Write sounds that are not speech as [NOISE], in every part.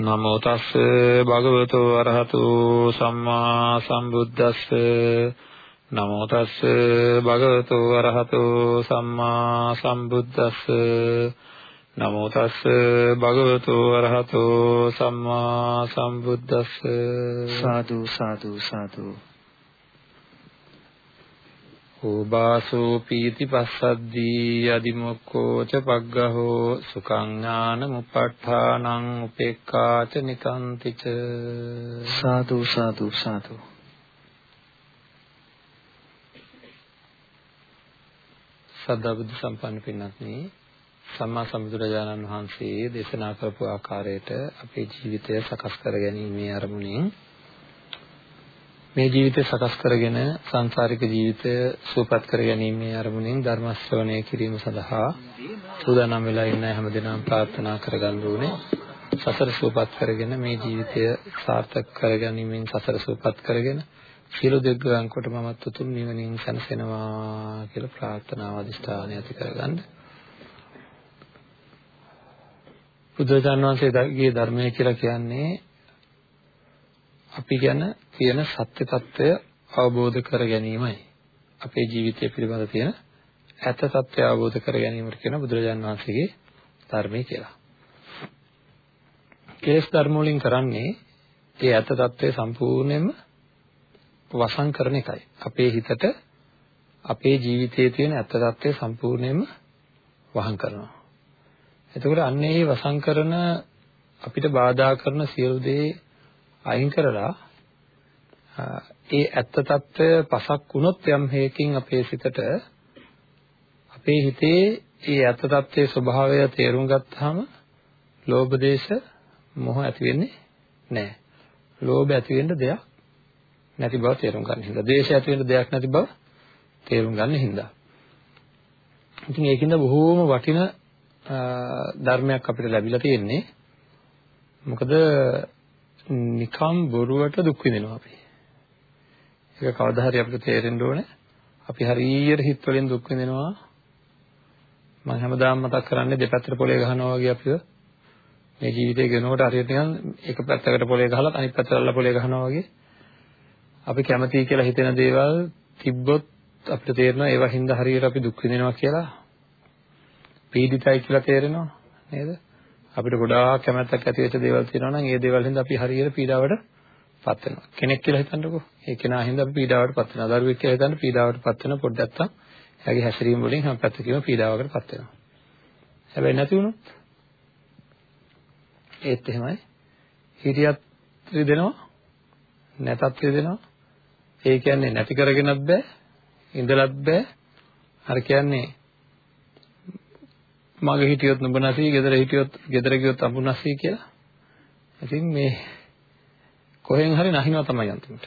නමෝ තස්ස භගවතු අරහතු සම්මා සම්බුද්දස්ස. නමෝ තස්ස භගවතු අරහතු සම්මා සම්බුද්දස්ස. නමෝ තස්ස භගවතු අරහතු සම්මා සම්බුද්දස්ස. සාදු සාදු සාදු. ඕබාසෝ පීති පස්සද්දී අදිමොක්කෝ ච පග්ගහෝ සුඛං ඥානමුප්පට්ඨානං උපේක්ඛාච නිකන්ති ච සාදු සාදු සාදු. සද්ධා බුද්ධ සම්පන්න පින්වත්නි සම්මා සම්බුදුරජාණන් වහන්සේ දේශනා කරපු ආකාරයට අපේ ජීවිතය සකස් කර ගැනීමේ අරමුණින් මේ ජීවිතය සකස් කරගෙන සංසාරික ජීවිතය සුවපත් කර ගැනීමේ අරමුණින් ධර්ම ශ්‍රවණය කිරීම සඳහා සූදානම් වෙලා ඉන්න හැමදෙනාම ප්‍රාර්ථනා කරගන්න ඕනේ. සසර සුවපත් කරගෙන මේ ජීවිතය සාර්ථක කරගැනීමෙන් සසර සුවපත් කරගෙන සියලු දෙවියන් කොට මමත් උතුම් නිවනින් සැනසෙනවා කියලා ප්‍රාර්ථනාව අදිෂ්ඨානය ඇති කරගන්න. බුදුරජාණන් වහන්සේගේ ධර්මය කියලා කියන්නේ අපි ගැන තියෙන සත්‍ය తত্ত্বය අවබෝධ කර ගැනීමයි අපේ ජීවිතය පිළිබඳ තියෙන ඇත తত্ত্বය අවබෝධ කර ගැනීමට කියන බුදුරජාන් වහන්සේගේ ධර්මය කියලා. කේස් ධර්ම වලින් කරන්නේ ඒ ඇත తত্ত্বය සම්පූර්ණයෙන්ම වසන් කරන එකයි. අපේ හිතට අපේ ජීවිතයේ තියෙන ඇත්ත తত্ত্বය සම්පූර්ණයෙන්ම වහන් කරනවා. එතකොට අන්නේ වසන් කරන අපිට බාධා කරන සියලු දේ අයින් කරලා ඒ ඇත්ත తত্ত্বය පසක් වුණොත් යම් හේකින් අපේ සිතට අපේ හිතේ ඒ ඇත්ත తত্ত্বයේ ස්වභාවය තේරුම් ගත්තාම ලෝභ දේශ මොහ ඇති වෙන්නේ නැහැ. ලෝභ ඇති වෙන්න දෙයක් නැති බව තේරුම් ගන්න හින්දා. ද්වේෂ ඇති වෙන්න දෙයක් නැති බව තේරුම් ගන්න හින්දා. ඉතින් ඒකින්ද බොහෝම වටින ධර්මයක් අපිට ලැබිලා තියෙන්නේ. මොකද නිකම් බොරුවට දුක් විඳිනවා අපි. ඒක කවදා හරි අපිට තේරෙන්න ඕනේ. අපි හරියට හිත වලින් දුක් විඳිනවා. මම හැමදාම මතක් කරන්නේ දෙපැත්තට පොලේ ගහනවා වගේ අපිව මේ ජීවිතේ ගෙනකොට හරියට නිකන් එක පැත්තකට පොලේ ගහලා අනිත් පැත්තට අල්ල පොලේ ගහනවා වගේ අපි කැමතියි කියලා හිතෙන දේවල් තිබ්බොත් අපිට තේරෙනවා ඒවා හින්දා හරියට අපි දුක් විඳිනවා කියලා පීඩිතයි කියලා තේරෙනවා නේද? අපිට ගොඩාක් කැමැත්තක් ඇති වෙච්ච දේවල් තියෙනවා නම් ඒ දේවල් හින්දා අපි හරියට පීඩාවට පත් වෙනවා. කෙනෙක් කියලා හිතන්නකෝ. ඒ කෙනා හින්දා අපි පීඩාවට පත් වෙනවා. දරුවෙක් කියලා හිතන්න පීඩාවට පත් වෙන පොඩ්ඩක් නැත්තම් එයාගේ හැසිරීම වලින් හැම පැත්තකම පීඩාවකට පත් වෙනවා. හැබැයි නැති වුණොත් ඒත් එහෙමයි. හිටියත් රිදෙනවා නැතත් රිදෙනවා. ඒ කියන්නේ නැති කරගෙනත් බෑ ඉඳලත් බෑ. අර කියන්නේ මගේ හිටියොත් නුඹ නැසී, ගෙදර හිටියොත් ගෙදර ගියොත් අඹු නැසී කියලා. ඉතින් මේ කොහෙන් හරි නැහිනවා තමයි අන්තිමට.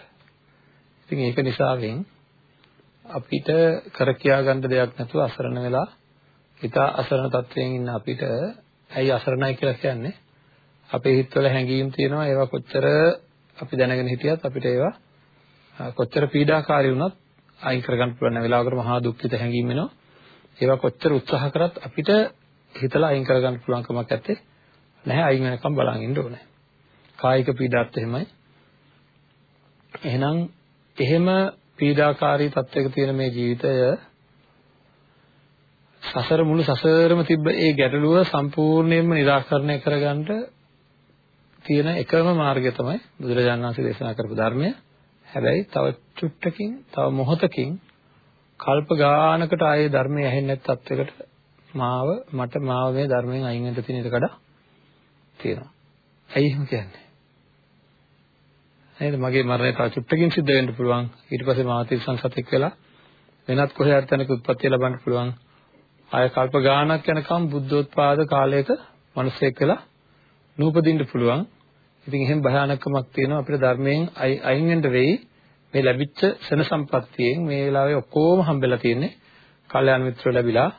ඉතින් ඒක නිසාවෙන් අපිට කර කියා ගන්න දෙයක් නැතුව අසරණ වෙලා හිත අසරණ තත්වයෙන් ඉන්න අපිට ඇයි අසරණයි කියලා කියන්නේ? අපේ හිතවල හැඟීම් තියෙනවා ඒවා කොච්චර අපි දැනගෙන හිටියත් අපිට ඒවා කොච්චර පීඩාකාරී වුණත් අයින් කරගන්න පුළුවන් වෙලාවකට මහා දුක්ඛිත හැඟීම් එනවා. ඒවා කොච්චර උත්සාහ කරත් අපිට හිතලා අයින් කරගන්න පුළුවන් කමක් නැත්තේ. නැහැ අයින් වෙනකම් බලන් ඉන්න ඕනේ. කායික පීඩාත් එහෙමයි. එහෙනම් එහෙම පීඩාකාරී තත්වයක තියෙන මේ ජීවිතය සසර මුළු සසරම තිබ්බ ඒ ගැටලුව සම්පූර්ණයෙන්ම निराකරණය කරගන්න තියෙන එකම මාර්ගය තමයි බුදුරජාණන් වහන්සේ දේශනා කරපු ධර්මය. හැබැයි තව චුට්ටකින් තව මොහොතකින් කල්ප ගානකට ආයේ ධර්මය ඇහෙන්නේ නැත් තත්වයකට මාව මට මාව මේ ධර්මයෙන් අයින් වෙන්න තියෙන ඉඩකඩ තියෙනවා. ඇයි එහෙම කියන්නේ? නේද මගේ මරණය තව චුට්ටකින් සිද්ධ වෙන්න පුළුවන්. ඊට පස්සේ මාව තිරසන් සතෙක් වෙලා වෙනත් කොහේ හරි තැනක උත්පත්ති ලබන්න පුළුවන්. ආය කල්ප ගාණක් යනකම් බුද්ධෝත්පාද කාලයක මිනිසෙක් වෙලා නූපදින්න පුළුවන්. ඉතින් එහෙම භයානකමක් තියෙනවා අපිට ධර්මයෙන් අයින් වෙන්න වෙයි. මේ ලැබිච්ච සෙන සම්පත්තියෙන් මේ වෙලාවේ ඔක්කොම හම්බෙලා තියෙන්නේ. කල්යාණ මිත්‍රයෝ ලැබිලා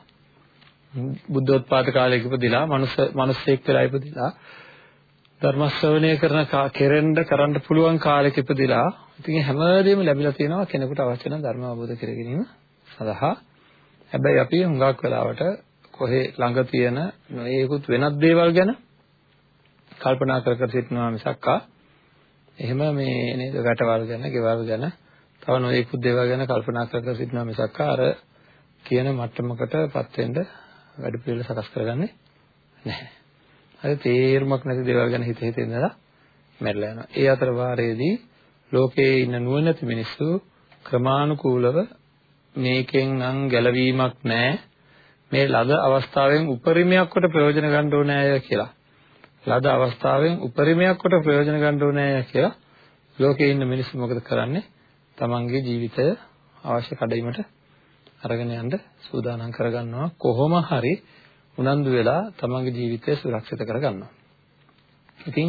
බුද්ධෝත්පාද කාලයක ඉපදිලා මනුස්ස මිනිස්සෙක් වෙලා ඉපදිලා ධර්ම ශ්‍රවණය කරන කෙරෙන්න කරන්න පුළුවන් කාලයක ඉපදිලා ඉතින් හැමදේම ලැබිලා තියෙනවා කෙනෙකුට අවශ්‍ය නම් ධර්ම අවබෝධ කර ගැනීම සඳහා. හැබැයි අපි හුඟක් වෙලාවට කොහේ ළඟ තියෙන නොයේකුත් වෙනත් දේවල් ගැන කල්පනා කර කර සිටිනවා මිසක්කා එහෙම මේ නේද වැටවල් ගැන, ගෙවල් ගැන, තව නොයේකුත් දේවල් ගැන කල්පනා කර කර සිටිනවා මිසක්කා අර කියන මට්ටමකටපත් වෙන්න වැඩ පිළිවෙල සකස් කරගන්නේ නැහැ. හරි තේරුමක් නැති දේවල් ගැන හිත හිත ඉඳලා මැරලා යනවා. ඒ අතර වාරයේදී ලෝකයේ ඉන්න නුවණැති මිනිස්සු ක්‍රමානුකූලව මේකෙන් නම් ගැලවීමක් නැහැ. මේ ලද අවස්ථාවෙන් උපරිමයක් කොට ප්‍රයෝජන ගන්න ඕනේ කියලා. ලද අවස්ථාවෙන් උපරිමයක් කොට ප්‍රයෝජන ගන්න ඕනේ කියලා ලෝකේ ඉන්න මිනිස්සු මොකද කරන්නේ? තමන්ගේ ජීවිතය අවශ්‍ය කඩයිමට අරගෙන යන්න සූදානම් කරගන්නවා කොහොම හරි උනන්දු වෙලා තමන්ගේ ජීවිතය සුරක්ෂිත කරගන්නවා. ඉතින්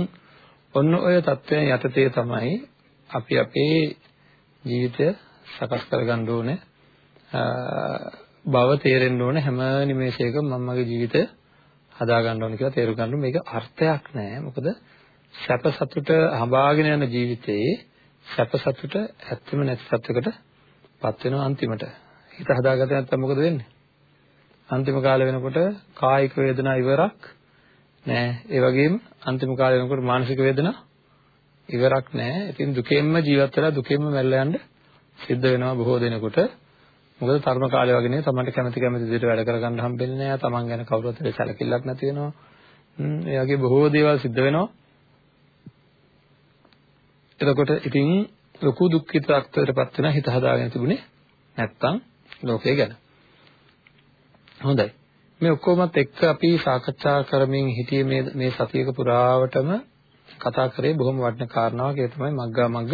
ඔන්න ඔය தත්වයන් යටතේ තමයි අපි අපේ ජීවිතය සකස් කරගන්න ඕනේ. බව තේරෙන්න ඕනේ හැම නිමේෂයකම මම මගේ ජීවිතය හදා ගන්න ඕනේ කියලා තේරුම් ගන්න මේක අර්ථයක් නෑ මොකද සැප සතුට හඹාගෙන යන ජීවිතයේ සැප සතුට ඇත්තම නැති සත්‍යකට පත් වෙනවා අන්තිමට හිත හදාගත්තේ නැත්නම් මොකද වෙන්නේ අන්තිම කාලේ වෙනකොට කායික වේදනා ඉවරක් නෑ ඒ වගේම අන්තිම කාලේ වෙනකොට මානසික වේදනා ඉවරක් නෑ ඉතින් දුකෙන්ම ජීවත් වෙලා දුකෙන්ම මැරලා යන්න සිද්ධ වෙනවා බොහෝ දෙනෙකුට මොකද තරුණ කාලේ වගේ නේ තමන්ට කැමති කැමති විදිහට වැඩ කරගන්න හම්බෙන්නේ නැහැ. තමන් ගැන කවුරුත් හරි සැලකිල්ලක් නැති වෙනවා. හ්ම් ඒ වගේ බොහෝ දේවල් සිද්ධ වෙනවා. එතකොට ඉතින් ලොකු දුක්ඛිත අක්තරපත් වෙන හිත හදාගෙන තිබුණේ නැත්තම් ලෝකය ගැන. හොඳයි. මේ ඔක්කොමත් එක්ක අපි සාකච්ඡා කරමින් හිටියේ මේ මේ සතියක පුරාවටම කතා කරේ බොහොම වටින කාරණාවක් ඒ තමයි මග්ගා මග්ග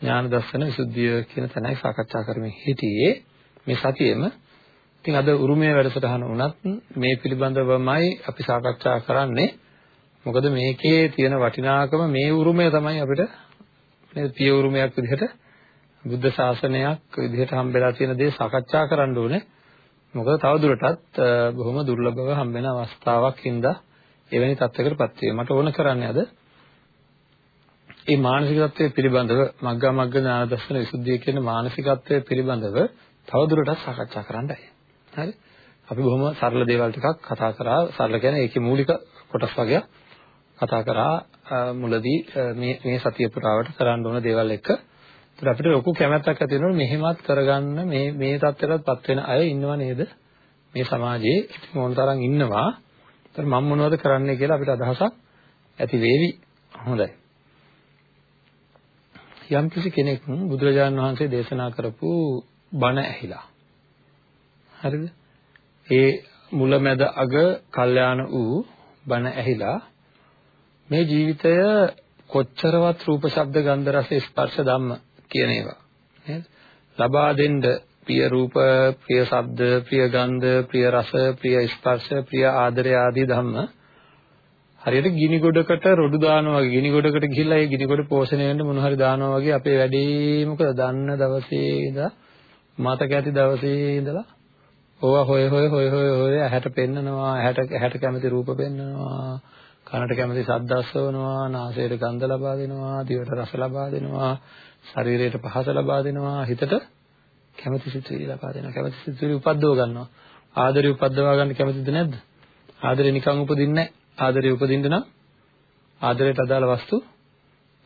ඥාන දර්ශන විසුද්ධිය කියන තැනයි සාකච්ඡා කරමින් හිටියේ මේ සතියේම ඉතින් අද උරුමයේ වැඩසටහන වුණත් මේ පිළිබඳවමයි අපි සාකච්ඡා කරන්නේ මොකද මේකේ තියෙන වටිනාකම මේ උරුමය තමයි අපිට නේද පිය උරුමයක් විදිහට බුද්ධ ශාසනයක් විදිහට හම්බෙලා තියෙන දේ සාකච්ඡා කරන්න ඕනේ මොකද තව දුරටත් බොහොම දුර්ලභව හම්බෙන අවස්ථාවක් හින්දා එවැනි තත්යකටපත් වේ මට ඕන කරන්නේ අද මේ මානසිකත්වයේ පිළිබඳව මග්ගා මග්ග ඥාන දර්ශන විසුද්ධිය කියන මානසිකත්වයේ පිළිබඳව තවදුරටත් සාකච්ඡා කරන්නයි. හරි? අපි බොහොම සරල දේවල් ටිකක් කතා කරා. සරල කියන්නේ ඒකේ මූලික කොටස් වගේ කතා කරා මුලදී මේ මේ සතිය පුරාවට කරන්න ඕන දේවල් එක්ක. ඒත් අපිට ලොකු කැමැත්තක් ඇති වෙනවා මෙහෙමත් කරගන්න මේ මේ தත්ත්වයටපත් වෙන අය ඉන්නව නේද? මේ සමාජයේ ඉතින් මොන තරම් ඉන්නවා. ඒත් මම මොනවද කරන්නේ කියලා අපිට අදහසක් ඇති වේවි. හොඳයි. යම්කිසි කෙනෙක් බුදුරජාණන් වහන්සේ දේශනා කරපු බණ ඇහිලා හරිද ඒ මුලැමැද අග කල්යාණ වූ බණ ඇහිලා මේ ජීවිතය කොච්චරවත් රූප ශබ්ද ගන්ධ රස ස්පර්ශ ධම්ම කියන ඒවා. නේද? ලබා දෙන්න ප්‍රිය රූප ප්‍රිය ශබ්ද ප්‍රිය ගන්ධ ප්‍රිය රස ප්‍රිය ස්පර්ශ ප්‍රිය ආදරය ආදී ධම්ම හරියට ගිනි ගොඩකට රොඩු දානවා වගේ ගිනි ගොඩකට ගිහිල්ලා ඒ ගිනි ගොඩ පෝෂණය වෙන්න මොන හරි දානවා වගේ අපේ වැඩේ මොකද? දන්න දවසේ ඉඳලා මතක ඇති දවසේ ඉඳලා ඕවා හොය හොය හොය හොය හොය ඇහැට පෙන්නනවා ඇහැට ඇහැට කැමති රූප පෙන්නනවා කනට කැමති ශබ්ද අස්වනවා නාසයට ගන්ධ ලබා දෙනවා දිවට රස ලබා දෙනවා. ශරීරයට පහස ලබා දෙනවා හිතට කැමති සිතුවිලි ලබා දෙනවා කැමති සිතුවිලි උපද්දව ගන්නවා ආදරේ උපද්දවා ගන්න කැමතිද නැද්ද ආදරේ නිකන් උපදින්නේ නැහැ ආදරේ උපදින්න නම් ආදරයට අදාළ වස්තු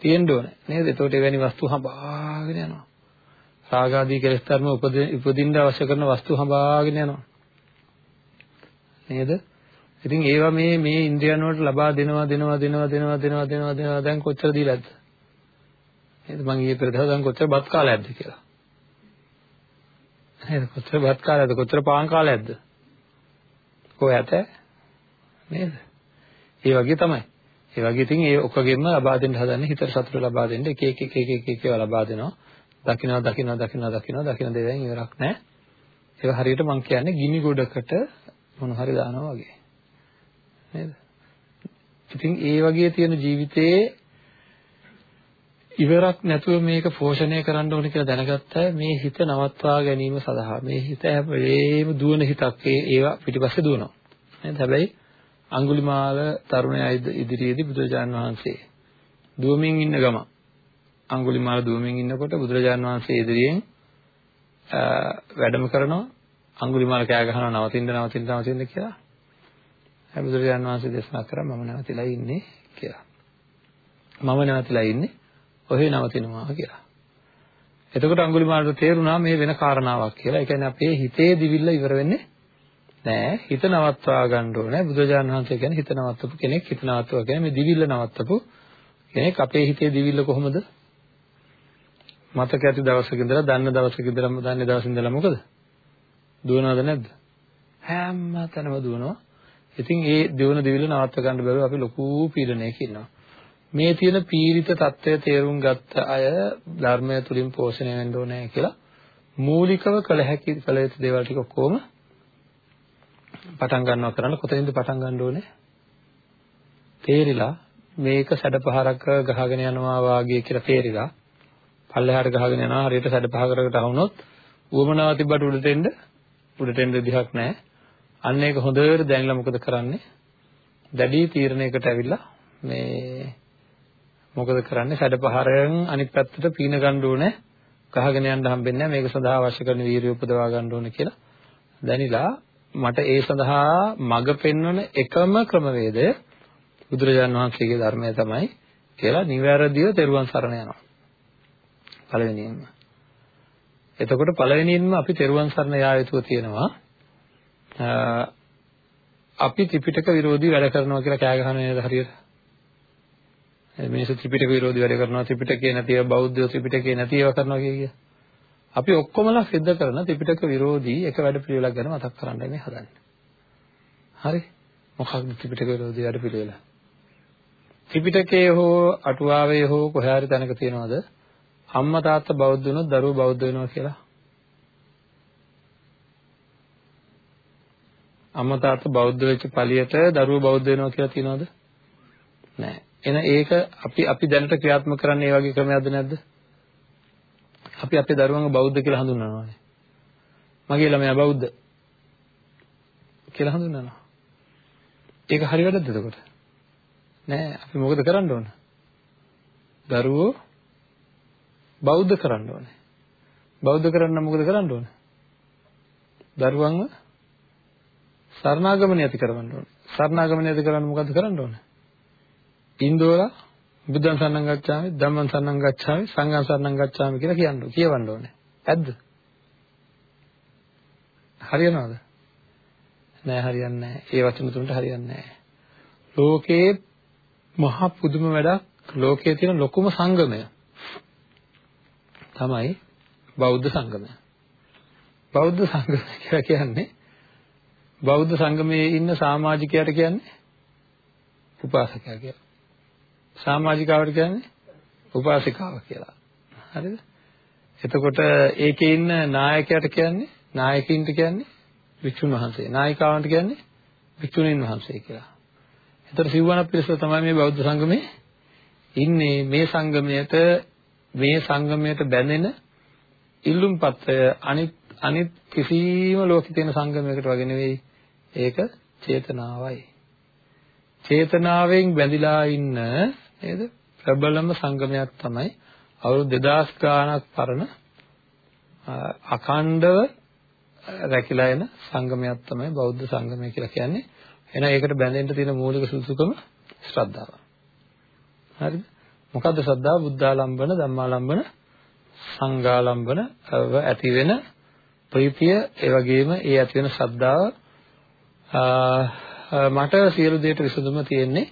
තියෙන්න ඕනේ නේද? එතකොට එවැනි වස්තු හඹාගෙන යනවා. රාගාදී කෙලෙස් ධර්ම උපදින්න අවශ්‍ය කරන වස්තු හඹාගෙන යනවා. නේද? ඉතින් ඒවා මේ මේ ඉන්ද්‍රියන් වලට ලබා දෙනවා දෙනවා දෙනවා දෙනවා දෙනවා දෙනවා දෙනවා දැන් කොච්චර දීලාද? නේද? මම ඊයේ පෙර දවස් දැන් කොච්චර බත් කාලයක්ද කියලා. නේද? කොච්චර බත් කාලයක්ද? කොච්චර පාන් කාලයක්ද? කොහේ ඇත? නේද? ඒ වගේ තමයි. ඒ වගේ ඉතින් ඒ ඔක්කොගෙම ලබා දෙන්න හදන්නේ හිතට සතුට ලබා දෙන්න එක එක එක එක එක එක ඒවා ලබා දෙනවා. දකින්නවා දකින්නවා දකින්නවා දකින්නවා දකින්න දෙයෙන් ඉවරක් නැහැ. ඒක හරියට මම කියන්නේ ගිනි ගොඩකට මොන හරි දානවා වගේ. නේද? ඉතින් ඒ වගේ තියෙන ජීවිතයේ ඉවරක් නැතුව මේක පෝෂණය කරන්න ඕනේ කියලා දැනගත්ත මේ හිත නවත්වා ගැනීම සඳහා මේ හිත හැම දුවන හිතක් ඒ ඒවා පිටිපස්සේ දුවනවා. නේද? හැබැයි අඟුලිමාල තරුණයා ඉදිරියේදී බුදුරජාන් වහන්සේ දුවමින් ඉන්න ගම අඟුලිමාල දුවමින් ඉන්නකොට බුදුරජාන් වහන්සේ ඉදිරියෙන් වැඩම කරනවා අඟුලිමාල කෑ ගහනවා නවතින්න නවතින්න නවතින්න කියලා. හැබැයි බුදුරජාන් වහන්සේ දේශනා කරා මම නැවතිලා ඉන්නේ කියලා. මම නැවතිලා ඉන්නේ ඔහේ නවතිනවා කියලා. එතකොට අඟුලිමාලට තේරුණා මේ වෙන කාරණාවක් කියලා. ඒ කියන්නේ අපේ හිතේ දිවිල්ල ඉවර වෙන්නේ නෑ. හිත නවත්වා ගන්න ඕනේ. බුදුරජාණන් වහන්සේ කියන්නේ හිත නවත්තපු කෙනෙක්. හිත නවත්වා කියන්නේ මේ දිවිල්ල නවත්තපු කෙනෙක්. අපේ හිතේ දිවිල්ල කොහොමද? මතක ඇති දවසක ඉඳලා දන්න දවසක ඉඳලා දන්නේ දවසින් ඉඳලා මොකද? දුවනවද නැද්ද? හැම තැනම දුවනවා. ඉතින් ඒ දිවන දිවිල්ල නවත්ව ගන්න බැරුව අපි ලොකු පීඩනයක ඉන්නවා. මේ තියෙන පීරිත తত্ত্বය තේරුම් ගත්ත අය ධර්මය තුලින් පෝෂණය වෙන්න ඕනේ කියලා මූලිකව කළ හැකි කළ යුතු දේවල් ටික ඔක්කොම පටන් ගන්නවා කරන්න. කොතනින්ද පටන් ගන්න ඕනේ? තේරිලා මේක සැඩපහරක් ගහගෙන යනවා වාගේ කියලා තේරිලා පල්ලෙහාට ගහගෙන යනවා හරියට සැඩපහරකට ආවුනොත් ඌමනාව තිබ්බට උඩට එන්න උඩට එන්න විදිහක් නැහැ. අන්න ඒක හොඳට දැනලා මොකද කරන්නේ? දැඩි තීරණයකට ඇවිල්ලා මේ මොකද කරන්නේ? සැඩපහරෙන් අනිත් පැත්තට පීන ගන්න ඕනේ. ගහගෙන යන්න හම්බෙන්නේ නැහැ. මේක සඳහා අවශ්‍ය කරන වීරිය උපදවා ගන්න ඕනේ කියලා. දැනිලා මට ඒ සඳහා මඟ පෙන්වන එකම ක්‍රමවේදය බුදුරජාන් වහන්සේගේ ධර්මය තමයි කියලා නිවැරදිව තෙරුවන් සරණ යනවා. පළවෙනියෙන්ම. එතකොට පළවෙනියෙන්ම අපි තෙරුවන් සරණ යා යුතුව තියෙනවා අපි ත්‍රිපිටක විරෝධී වැඩ කරනවා කියලා කෑ ගහන නේද හරියට? මිනිස්සු ත්‍රිපිටක විරෝධී වැඩ කරනවා ත්‍රිපිටකේ නැතිව බෞද්ධයෝ ත්‍රිපිටකේ නැති ඒවා කරනවා කිය අපි ඔක්කොමලා සිද්ධ කරන ත්‍රිපිටක විරෝධී එක වැඩ පිළිවෙලක් ගැන මතක් කරන්න මේ හදන්නේ. හරි? මොකක්ද ත්‍රිපිටක විරෝධී වැඩ පිළිවෙල? ත්‍රිපිටකයේ හෝ අටුවාවේ හෝ කොහේ හරි තැනක තියනවද අම්මා තාත්තා බෞද්ධ වුණොත් දරුවෝ බෞද්ධ වෙනවා කියලා? අම්මා තාත්තා බෞද්ධ වෙච්ච පළියට දරුවෝ බෞද්ධ වෙනවා කියලා තියනවද? නැහැ. එන ඒක අපි අපි දැනට ක්‍රියාත්මක කරන්නේ ඒ වගේ ක්‍රමයක්ද නැද්ද? අපි අපේ දරුවන්ව බෞද්ධ කියලා හඳුන්වනවානේ. මගේ ළමයා බෞද්ධ කියලා හඳුන්වනවා. ඒක හරි වැඩක්ද එතකොට? නෑ අපි මොකද කරන්න ඕන? දරුවෝ බෞද්ධ කරන්න ඕනේ. බෞද්ධ කරන්න මොකද කරන්න ඕන? දරුවන්ව සරණාගමණය ඇති කරවන්න ඕනේ. සරණාගමණය ඇති කරන්න මොකද කරන්න ඕනේ? ඉන්දෝලා බුද්ධං සරණං ගච්ඡාමි ධම්මං සරණං ගච්ඡාමි සංඝං සරණං ගච්ඡාමි කියලා කියන්න කියවන්න ඕනේ. ඇද්ද? හරියනවද? නෑ හරියන්නේ නෑ. ඒ වචන තුනට හරියන්නේ නෑ. ලෝකේ මහ පුදුම වැඩක් ලෝකයේ තියෙන ලොකුම සංගමය තමයි බෞද්ධ සංගමය. බෞද්ධ සංගමය කියලා කියන්නේ බෞද්ධ සංගමයේ ඉන්න සමාජිකයට කියන්නේ උපාසකයා කියලා. සමාජිකාවට කියන්නේ උපාසිකාව කියලා. හරිද? එතකොට ඒකේ ඉන්න නායකයාට කියන්නේ නායකින්ට කියන්නේ වික්ෂුන් වහන්සේ. නායිකාවන්ට කියන්නේ වික්ෂුණීන් වහන්සේ කියලා. එතකොට සිව්වන පිරිස තමයි මේ බෞද්ධ සංගමේ ඉන්නේ මේ සංගමයට මේ සංගමයට බැඳෙන ඉල්ලුම් පත්‍රය අනිත් අනිත් කිසිම ලෝකෙ තියෙන සංගමයකට වගේ නෙවෙයි ඒක චේතනාවයි චේතනාවෙන් බැඳිලා ඉන්න නේද? ප්‍රබලම සංගමයක් තමයි අවුරුදු 2000 ගාණක් පරණ අඛණ්ඩව රැකිලා එන සංගමයක් තමයි බෞද්ධ සංගමය කියලා කියන්නේ. එහෙනම් ඒකට බැඳෙන්න තියෙන මූලික සුසුකම ශ්‍රද්ධාව. හරිද? මොකද්ද ශ්‍රද්ධාව? බුද්ධාලම්බන, ධම්මාලම්බන, සංඝාලම්බන ඇති වෙන ප්‍රීතිය, ඒ වගේම ඒ ඇති වෙන ශ්‍රද්ධාව මට සියලු දේට විසඳුම තියෙන්නේ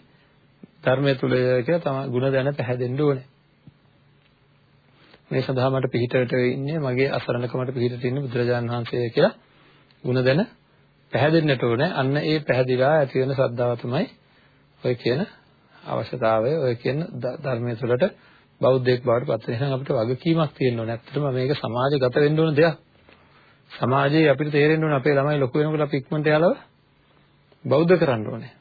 ධර්මය තුල කියලා තමයි ಗುಣ දැන පැහැදෙන්න ඕනේ. මේ සඳහා මට පිළිහිටට ඉන්නේ මගේ අසරණකමට පිළිහිටට ඉන්නේ බුදුරජාණන් වහන්සේ කියලා ಗುಣ දැන පැහැදෙන්නට ඕනේ. අන්න ඒ පැහැදිලා ඇති වෙන ශ්‍රද්ධාව තමයි ඔය කියන අවශ්‍යතාවය ඔය කියන ධර්මයේ තුලට බෞද්ධයෙක් බවට පත් වෙන නිසා අපිට වගකීමක් තියෙන්න ඕනේ. ඇත්තටම මේක සමාජගත වෙන්න ඕන දෙයක්. සමාජයේ අපිට තේරෙන්න ඕනේ අපේ ළමයි ලොකු වෙනකොට අපි ඉක්මනට යාලව බෞද්ධ කරන්න ඕනේ.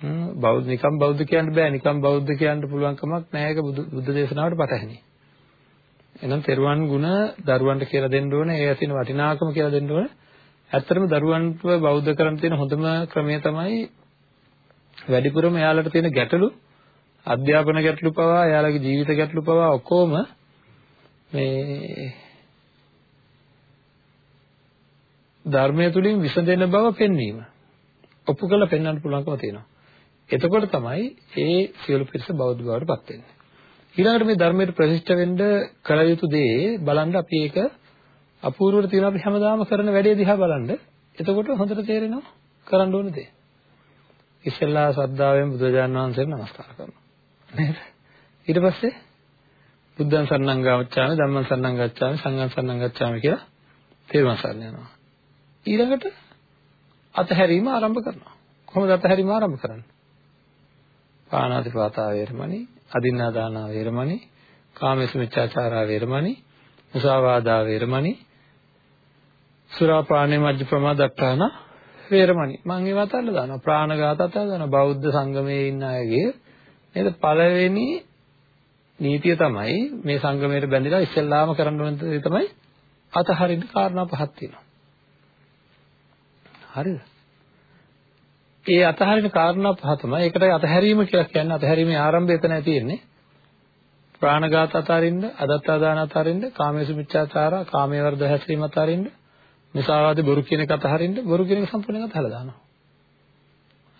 බෞද්ධ නිකම් බෞද්ධ කියන්න බෑ නිකම් බෞද්ධ කියන්න පුළුවන් කමක් නෑ ඒක බුද්ධ දේශනාවට පටහැනි. එහෙනම් තෙරුවන් ගුණ දරුවන්ට කියලා දෙන්න ඕනේ ඒ ඇතින වටිනාකම කියලා දෙන්න ඕනේ. ඇත්තටම දරුවන්ව බෞද්ධ කරන්න තියෙන හොඳම ක්‍රමය තමයි වැඩිපුරම එයාලට තියෙන ගැටලු අධ්‍යාපන ගැටලු පවා එයාලගේ ජීවිත ගැටලු පවා ඔක්කොම මේ ධර්මය තුලින් විසඳෙන බව පෙන්වීම. ඔප්පු කරලා පෙන්වන්න පුළුවන්කම තියෙනවා. එතකොට තමයි ඒ සියලු පිරිස බෞද්ධ බවට පත් වෙන්නේ. ඊළඟට මේ ධර්මයට ප්‍රතිෂ්ඨ වෙන්න කල යුතු දේ බලන්න අපි ඒක අපූර්වට තියෙනවා අපි හැමදාම කරන වැඩේ දිහා බලන්න. එතකොට හොඳට තේරෙනවා කරන්න ඕන දේ. ඉස්සෙල්ලා ශ්‍රද්ධාවෙන් බුදුරජාණන් වහන්සේට නමස්කාර කරනවා. නේද? ඊට පස්සේ බුද්ධං සරණං ගච්ඡාමි ධම්මං සරණං ගච්ඡාමි සංඝං සරණං ගච්ඡාමි කියලා තේරුම් ගන්න යනවා. ඊළඟට අතහැරීම ආරම්භ කරනවා. කොහොමද අතහැරීම ආරම්භ කරන්නේ? පාණාතිපාතා වේරමණී, අදින්නා දානා වේරමණී, කාමේසු මිච්ඡාචාරා වේරමණී, මුසාවාදා වේරමණී, සුරාපානේ මජ්ජ ප්‍රමාදට්ඨාන වේරමණී. මම ඒවා අතල්ලා දානවා. ප්‍රාණඝාත අතල්ලා දානවා. බෞද්ධ සංගමයේ ඉන්න අයගේ නේද පළවෙනි නීතිය තමයි මේ සංගමයට බැඳිලා ඉස්සෙල්ලාම කරන්න ඕන දේ තමයි අතහරින්න කාරණා පහක් තියෙනවා. හරිද? ඒ අතහරින කාරණා පහ තමයි ඒකට අතහැරීම කියලා කියන්නේ අතහැරීමේ ආරම්භය එතනයි තියෙන්නේ. ප්‍රාණඝාත අතහරින්න, අදත්තා දාන අතහරින්න, කාමේසු මිච්ඡාචාරා, කාමයේ වර්ධ හැසිරීම අතහරින්න, මුසාවාදී බොරු කියන එක අතහරින්න, බොරු කියන එක සම්පූර්ණයෙන් අතහැලා දානවා.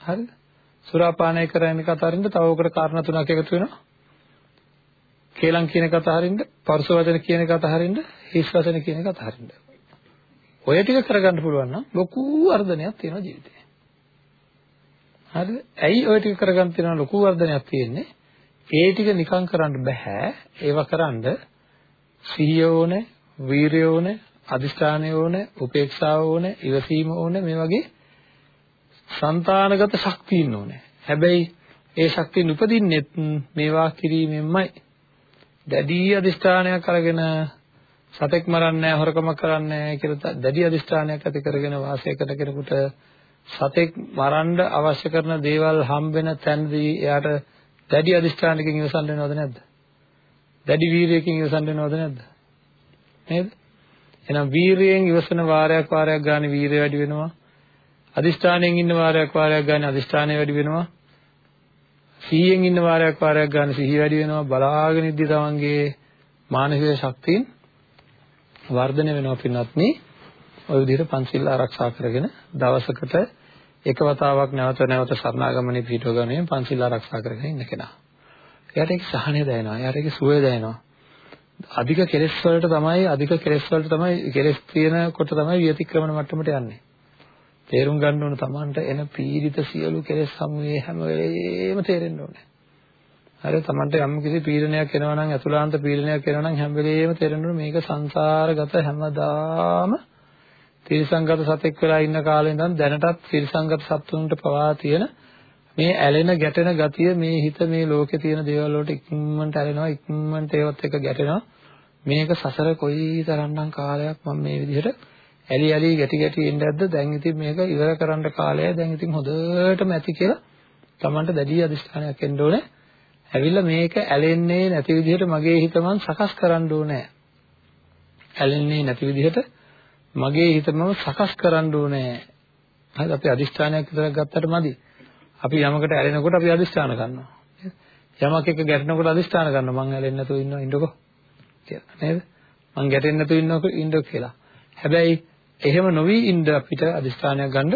හරිද? සුරාපානය කරන එක අතහරින්න තව උකට කාරණා තුනක් එකතු වෙනවා. කේලම් කියන එක අතහරින්න, පරුස වචන කියන එක අතහරින්න, හිස් වචන කියන එක අතහරින්න. ඔය ටික කරගන්න පුළුවන් නම් ලොකු වර්ධනයක් තියෙනවා ජීවිතේ. හරිද? ඇයි ওই ටික කරගන්න තියෙන ලොකු වර්ධනයක් තියෙන්නේ? ඒ ටික නිකන් කරන්න බෑ. ඒවා කරන්ද සිහිය ඕනේ, වීරිය ඕනේ, අදිෂ්ඨානය ඕනේ, උපේක්ෂාව ඕනේ, ඉවසීම ඕනේ මේ වගේ సంతానගත ශක්තියින් ඕනේ. හැබැයි ඒ ශක්තිය උපදින්නෙත් මේවා කිරීමෙන්මයි. දැඩි අදිෂ්ඨානයක් අරගෙන සතෙක් මරන්නේ නැහැ, හොරකම කරන්නේ නැහැ කියලා දැඩි අදිෂ්ඨානයක් ඇති කරගෙන වාසය කරන කෙනෙකුට සතෙක් මරන්න අවශ්‍ය කරන දේවල් හම්බෙන තැනදී එයාට දැඩි අදිෂ්ඨානකින් ඉවසන්න වෙනවද නැද්ද? දැඩි වීරියකින් ඉවසන්න වෙනවද නැද්ද? නේද? එහෙනම් වීරියෙන් ඉවසන වාරයක් වාරයක් ගන්න වීරිය වැඩි වෙනවා. අදිෂ්ඨානයෙන් ඉන්න වාරයක් වාරයක් ගන්න අදිෂ්ඨානය වැඩි වෙනවා. සිහියෙන් ඉන්න වාරයක් වාරයක් ගන්න සිහිය වැඩි වෙනවා. බලාගෙන ඉද්දි තමන්ගේ මානසික ශක්තියින් වර්ධනය වෙනවා පින්වත්නි. ওই විදිහට පන්සිල් ආරක්ෂා කරගෙන දවසකට එක වතාවක් නැවත නැවත සරණාගමනේ පිටව ගන්නේ පන්සිල් ආරක්ෂා කරගෙන ඉන්න කෙනා. එයාට ඒක සහනය දැනෙනවා. එයාට ඒක සුවය දැනෙනවා. අධික කෙලෙස් වලට තමයි අධික කෙලෙස් වලට තමයි කෙලෙස් තියෙනකොට තමයි විතික්‍රමන මට්ටමට යන්නේ. තේරුම් ගන්න ඕන Tamanට එන පීඩිත සියලු කෙලෙස් සමුවේ හැම වෙලේම තේරෙන්න ඕනේ. හරි Tamanට යම් කිසි පීඩනයක් එනවා නම් අතුලාන්ත පීඩනයක් එනවා නම් හැම වෙලේම තේරෙන්න ඕනේ මේක සංසාරගත හැමදාම තිරිසංගත සතෙක් වෙලා ඉන්න කාලේ ඉඳන් දැනටත් තිරිසංගත සත්තුන්ට පවා තියෙන මේ ඇලෙන ගැටෙන ගතිය මේ හිත මේ ලෝකේ තියෙන දේවල් වලට ඉක්මනට ඇලෙනවා ඉක්මනට ඒවත් එක ගැටෙනවා. මේක සසර කොයි තරම්නම් කාලයක් මම මේ විදිහට ඇලි ඇලි ගැටි ගැටි ඉන්න ඇද්ද දැන් ඉතින් මේක ඉවර කරන්න කාලයයි. දැන් ඉතින් හොඳටම ඇති කියලා Tamanට දැඩි අදිස්ථානයක් එන්න ඕනේ. ඇවිල්ලා මේක ඇලෙන්නේ නැති විදිහට මගේ හිත මං සකස් කරන්න ඕනේ. ඇලෙන්නේ නැති විදිහට මගේ හිත මම සකස් කරන්න ඕනේ. හරිද? අපි අදිෂ්ඨානයක් විතරක් ගත්තට මදි. අපි යමකට ඇලෙනකොට අපි අදිෂ්ඨාන ගන්නවා. යමක් එක්ක ගැටෙනකොට අදිෂ්ඨාන ගන්නවා. මං ඇලෙන්නේ නැතුව ඉන්නවා ඉන්නකෝ කියලා. නේද? මං ගැටෙන්නේ නැතුව ඉන්නකෝ ඉන්නකෝ කියලා. හැබැයි එහෙම නොවි ඉන්න අපිට අදිෂ්ඨානයක් ගන්න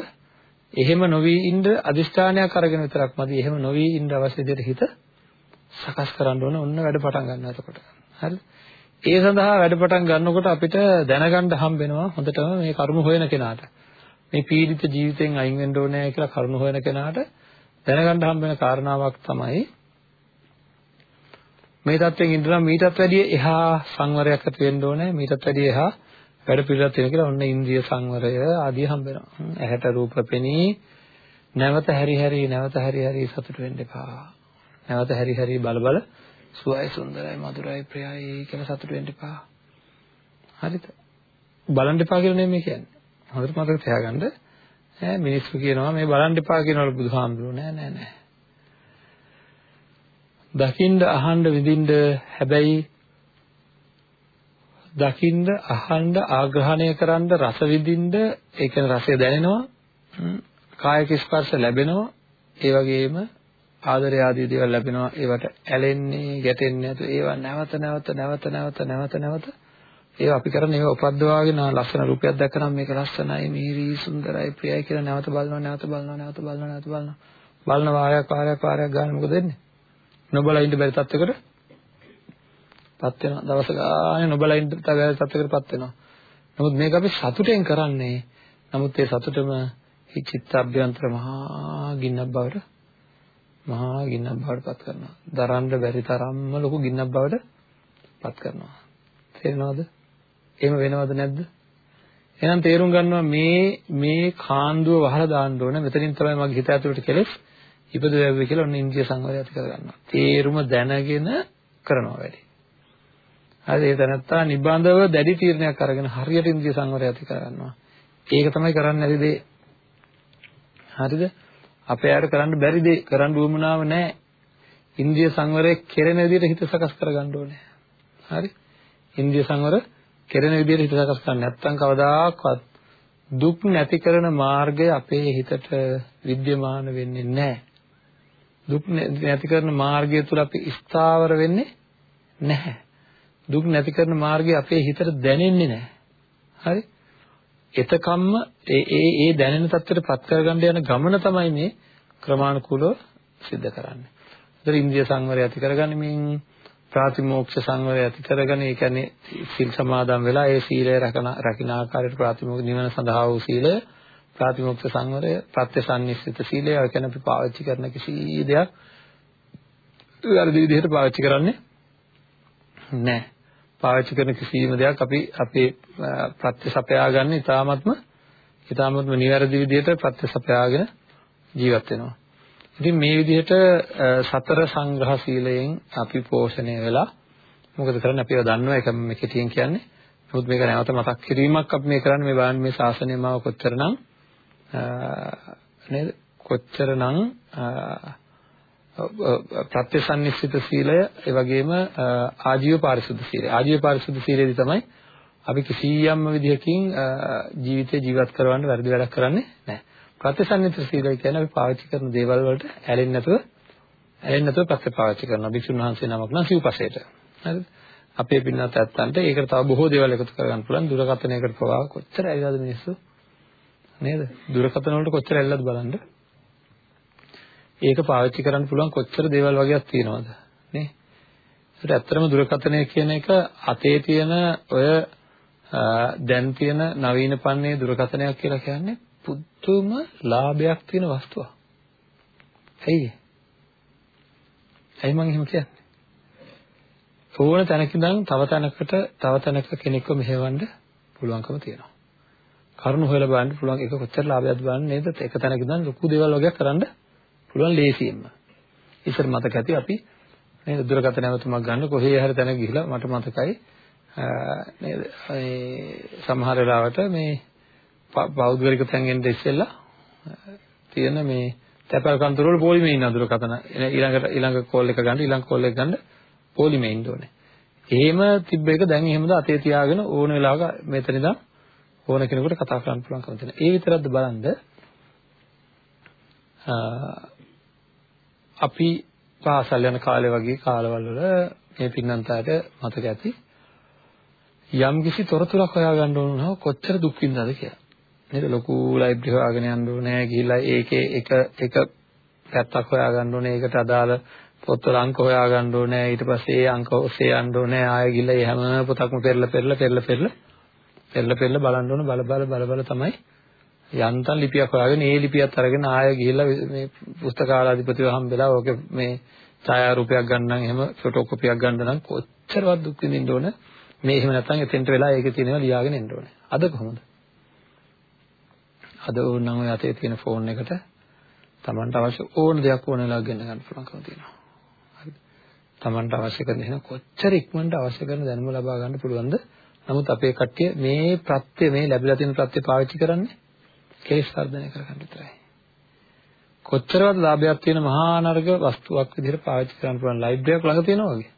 එහෙම නොවි ඉන්න අදිෂ්ඨානයක් අරගෙන විතරක් මදි. එහෙම නොවි ඉන්න අවශ්‍ය විදිහට හිත සකස් කරන්න ඕන. ඔන්න වැඩ පටන් ගන්නවා එතකොට. හරිද? ඒ සඳහා වැඩපටන් ගන්නකොට අපිට දැනගන්න හම්බ වෙනවා හොඳටම මේ කරුණ හොයන කෙනාට. මේ පීඩිත ජීවිතෙන් අයින් වෙන්න ඕනේ කියලා කරුණ හොයන කෙනාට දැනගන්න හම්බ වෙන කාරණාවක් තමයි මේ தත්වෙන් ඉඳලා මීටත් වැඩිය එහා සංවරයක් ඇති වෙන්න ඕනේ මීටත් වැඩිය එහා වැඩ පිළිවෙලක් තියෙන කියලා ඔන්න ඉන්ද්‍රිය සංවරය ආදී හම්බ වෙනවා. ඇහැට රූප පෙනී නැවත හැරි හැරි නැවත හැරි හැරි සතුට වෙන්න එපා. නැවත හැරි හැරි බල බල සුවයි සුන්දරයි මధుරයි ප්‍රියයි කියලා සතුට වෙන්න එපා. හරිද? බලන්න එපා කියලා නෙමෙයි කියන්නේ. හොඳට මතක තියාගන්න. ඈ මිනිස්සු කියනවා මේ බලන්න එපා කියනවලු බුදුහාමුදුරුවෝ නෑ නෑ නෑ. දකින්න අහන්න විඳින්න හැබැයි දකින්න අහන්න ආග්‍රහණය කරන්න රස විඳින්න ඒ කියන්නේ රසය දැනෙනවා කායික ස්පර්ශ ලැබෙනවා ඒ වගේම ආදරය ආදී දේවල් ලැබෙනවා. ඒවට ඇලෙන්නේ ගැටෙන්නේ නැතු ඒවා නැවත නැවත නැවත නැවත නැවත නැවත ඒවා අපි කරන ඒවා උපද්දවාගෙන ලස්සන රූපයක් දැක්කම මේක ලස්සනයි මිහිරි සුන්දරයි ප්‍රියයි කියලා නැවත බලනවා නැවත බලනවා නැවත බලනවා නැවත බලනවා. බලන වාරයක් වාරයක් වාරයක් ගන්න මොකද වෙන්නේ? නොබලා ඉන්න බැරි තත්යකට පත් වෙනවා. දවස ගානේ නොබලා ඉන්න බැරි තත්යකට පත් වෙනවා. නමුත් මේක අපි සතුටෙන් කරන්නේ. නමුත් ඒ සතුටම චිත්ත අභ්‍යන්තර මහා ගින්නක් බවට මහා ගින්නක් බවට පත් කරනවා. දරන්න බැරි තරම්ම ලොකු ගින්නක් බවට පත් කරනවා. තේරෙනවද? එහෙම වෙනවද නැද්ද? එහෙනම් තේරුම් ගන්නවා මේ මේ කාන්දුව වහලා දාන්න ඕන. මෙතනින් තමයි මගේ හිත ඇතුළට කෙලෙස් ඉපද වැවෙ කියලා ඔන්න ඉන්ද්‍රිය සංවරය ඇති කරගන්නවා. තේරුම දැනගෙන කරනවා වැඩි. හරි ඒ තැනත්තා නිබඳව දැඩි තීරණයක් අරගෙන හරියට ඉන්ද්‍රිය සංවරය ඇති කරගන්නවා. ඒක තමයි කරන්න ඇති දේ. හරිද? අපේ අයට කරන්න බැරි දේ කරන්න උවමනාව නැහැ. ඉන්ද්‍රිය සංවරය කෙරෙන විදිහට හිත සකස් කරගන්න ඕනේ. හරි? ඉන්ද්‍රිය සංවර කෙරෙන විදිහට හිත සකස් කරන්නේ නැත්නම් කවදාකවත් දුක් නැති කරන මාර්ගය අපේ හිතට විද්‍යමාන වෙන්නේ නැහැ. දුක් නැති කරන මාර්ගය තුල අපි ස්ථාවර වෙන්නේ නැහැ. දුක් නැති කරන මාර්ගය අපේ හිතට දැනෙන්නේ නැහැ. හරි? එතකම්ම ඒ ඒ ඒ දැනෙන තත්ත්වයට පත් කරගන්න යන ගමන තමයි මේ ක්‍රමානුකූලව සිද්ධ කරන්නේ. ඒතර ඉන්ද්‍රිය සංවරය ඇති කරගනිමින් ප්‍රාතිමෝක්ෂ සංවරය ඇති කරගෙන ඒ කියන්නේ සිල් සමාදන් වෙලා ඒ සීලය රැකන රකින්න ආකාරයට ප්‍රාතිමෝක්ෂ නිවන සඳහා වූ සීලය ප්‍රාතිමෝක්ෂ සංවරය ප්‍රත්‍යසන්නිස්සිත සීලය ඒ කියන්නේ අපි පාවිච්චි කරන කිසි දෙයක් වැරදි විදිහට පාවිච්චි කරන්නේ නැහැ. පාවිච්චි කරන කිසිම දෙයක් අපි අපේ ප්‍රත්‍යසපයා ගන්න ඉතාමත්ම ඉතාමත්ම නිවැරදි විදිහට ප්‍රත්‍යසපයාගෙන ජීවත් වෙනවා. ඉතින් මේ විදිහට සතර සංග්‍රහ සීලයෙන් අපි පෝෂණය වෙලා මොකද කරන්නේ අපි ඒවා දන්නවා ඒක මේ කෙටියෙන් කියන්නේ. නමුත් මේක නැවත මතක් කිරීමක් අපි මේ කරන්නේ මේ බලන්න මේ ශාසනය මාව කොච්චරනම් නේද කොච්චරනම් ප්‍රත්‍යසන්නිස්සිත සීලය ඒ වගේම ආජීව පාරිශුද්ධ සීලය. ආජීව පාරිශුද්ධ සීලයේදී තමයි අපි කිසියම්ම විදිහකින් ජීවිතේ ජීවත් කරවන්න වැරදි වැඩක් කරන්නේ නැහැ. ප්‍රත්‍යසන්නිත සීලය කියන්නේ අපි පාවිච්චි කරන දේවල් වලට ඇලෙන්නේ නැතුව ඇලෙන්නේ නැතුව ප්‍රත්‍ය පාවිච්චි කරනවා. භික්ෂුන් වහන්සේ නමක් නම් සිව්පසේට. හරිද? අපේ පින්නත් ඇත්තන්ට ඒකට තව බොහෝ දේවල් එකතු කරගන්න පුළුවන්. දුරකථනයකට පවා කොච්චර ඇවිල්ලාද මිනිස්සු? නේද? දුරකථන වලට කොච්චර ඇවිල්ලාද බලන්න. ඒක පාවිච්චි කරන්න පුළුවන් කොච්චර දේවල් වගේක් තියෙනවද නේ ඒකට ඇත්තටම දුරකථනය කියන එක අතේ තියෙන ඔය දැන් තියෙන නවීන පන්නේ දුරකථනයක් කියලා කියන්නේ පුදුම ලාභයක් තියෙන වස්තුවක්. ඇයි? ඇයි මම එහෙම කියන්නේ? ඕන තැනක ඉඳන් තව තැනකට තව තැනක කෙනෙක්ව මෙහෙවන්න පුළුවන්කම තියෙනවා. කරුණු හොයලා බලන්න පුළුවන් ඒක කොච්චර ලාභයක්ද බලන්න නේද? එක තැනක ඉඳන් ලොකු දේවල් වගේක් කරන්න පුළුවන් ලේසියෙන්ම. ඉතින් මතක ඇති අපි නේද දුරකථන නැවතුමක් ගන්න කොහේ හරි තැනක ගිහිලා මට මතකයි නේද මේ සමහර වෙලාවට මේ පෞද්ගලික තැන් එන්න ඉස්සෙල්ලා තියෙන මේ තැපැල් කන්තර වල පොලිමේ ඉන්න දුරකථන ඊළඟට ඊළඟ කෝල් එක ගන්න ඊළඟ කෝල් එක ගන්න පොලිමේ ඉන්න ඕනේ. එහෙම තිබ්බ එක දැන් එහෙමද අතේ තියාගෙන ඕන වෙලාවක මෙතන ඉඳන් ඕන කෙනෙකුට කතා කරන්න පුළුවන්කම තියෙනවා. ඒ විතරක්ද බලන්න අපි පාසල් යන කාලේ වගේ කාලවල වල මේ පින්නන්තයට මතක ඇති යම් කිසි තොරතුරක් හොයාගන්න ඕන නම් කොච්චර දුක් විඳලාද කියලා. නේද? ලොකු ලයිබ්‍රරි හොයාගෙන යන්න ඕනේ ගිහිල්ලා ඒකේ එක එක පැත්තක් හොයාගන්න ඕනේ. ඒකට අදාළ පොත්වල අංක හොයාගන්න ඕනේ ඊට පස්සේ ඒ අංක ඔස්සේ යන්න ඕනේ ආයෙ ගිහිල්ලා ඒ හැම පොතක්ම පෙරලා පෙරලා පෙරලා පෙරලා පෙරලා පෙරලා බලන්න ඕන. බල බල බල බල තමයි යන්තම් ලිපියක් හොයාගෙන ඒ ලිපියත් අරගෙන ආයෙ ගිහිල්ලා මේ පුස්තකාලාධිපතිව හම්බෙලා ඕක මේ ඡායාරූපයක් ගන්න නම් එහෙම ෆොටෝ කොපියක් ගන්න නම් කොච්චරවත් දුක් විඳින්න ඕන. මේ එහෙම නැත්නම් එතෙන්ට වෙලා ඒකේ තියෙනවා ලියාගෙන එන්න ඕනේ. අද කොහොමද? අද ඕනනම් ඔය අතේ තියෙන ෆෝන් එකට Tamanට අවශ්‍ය ඕන දෙයක් ඕන වෙලාවක ගන්න ගන්න පුළුවන්කම තියෙනවා. හරිද Tamanට අවශ්‍ය කරන එහෙනම් කොච්චර ඉක්මනට අවශ්‍ය කරන දැනුම ලබා ගන්න පුළුවන්ද? නමුත් අපේ කට්ටිය මේ ප්‍රත්‍ය මේ ලැබිලා තියෙන ප්‍රත්‍ය පාවිච්චි කරන්නේ කෙලෙස් වර්ධනය කරගන්න විතරයි. කොච්චරවත් ලාභයක් තියෙන මහා නර්ග වස්තුවක් විදිහට පාවිච්චි කරන්න පුළුවන් ලයිබ්‍රරියක් ළඟ තියෙනවා වගේ.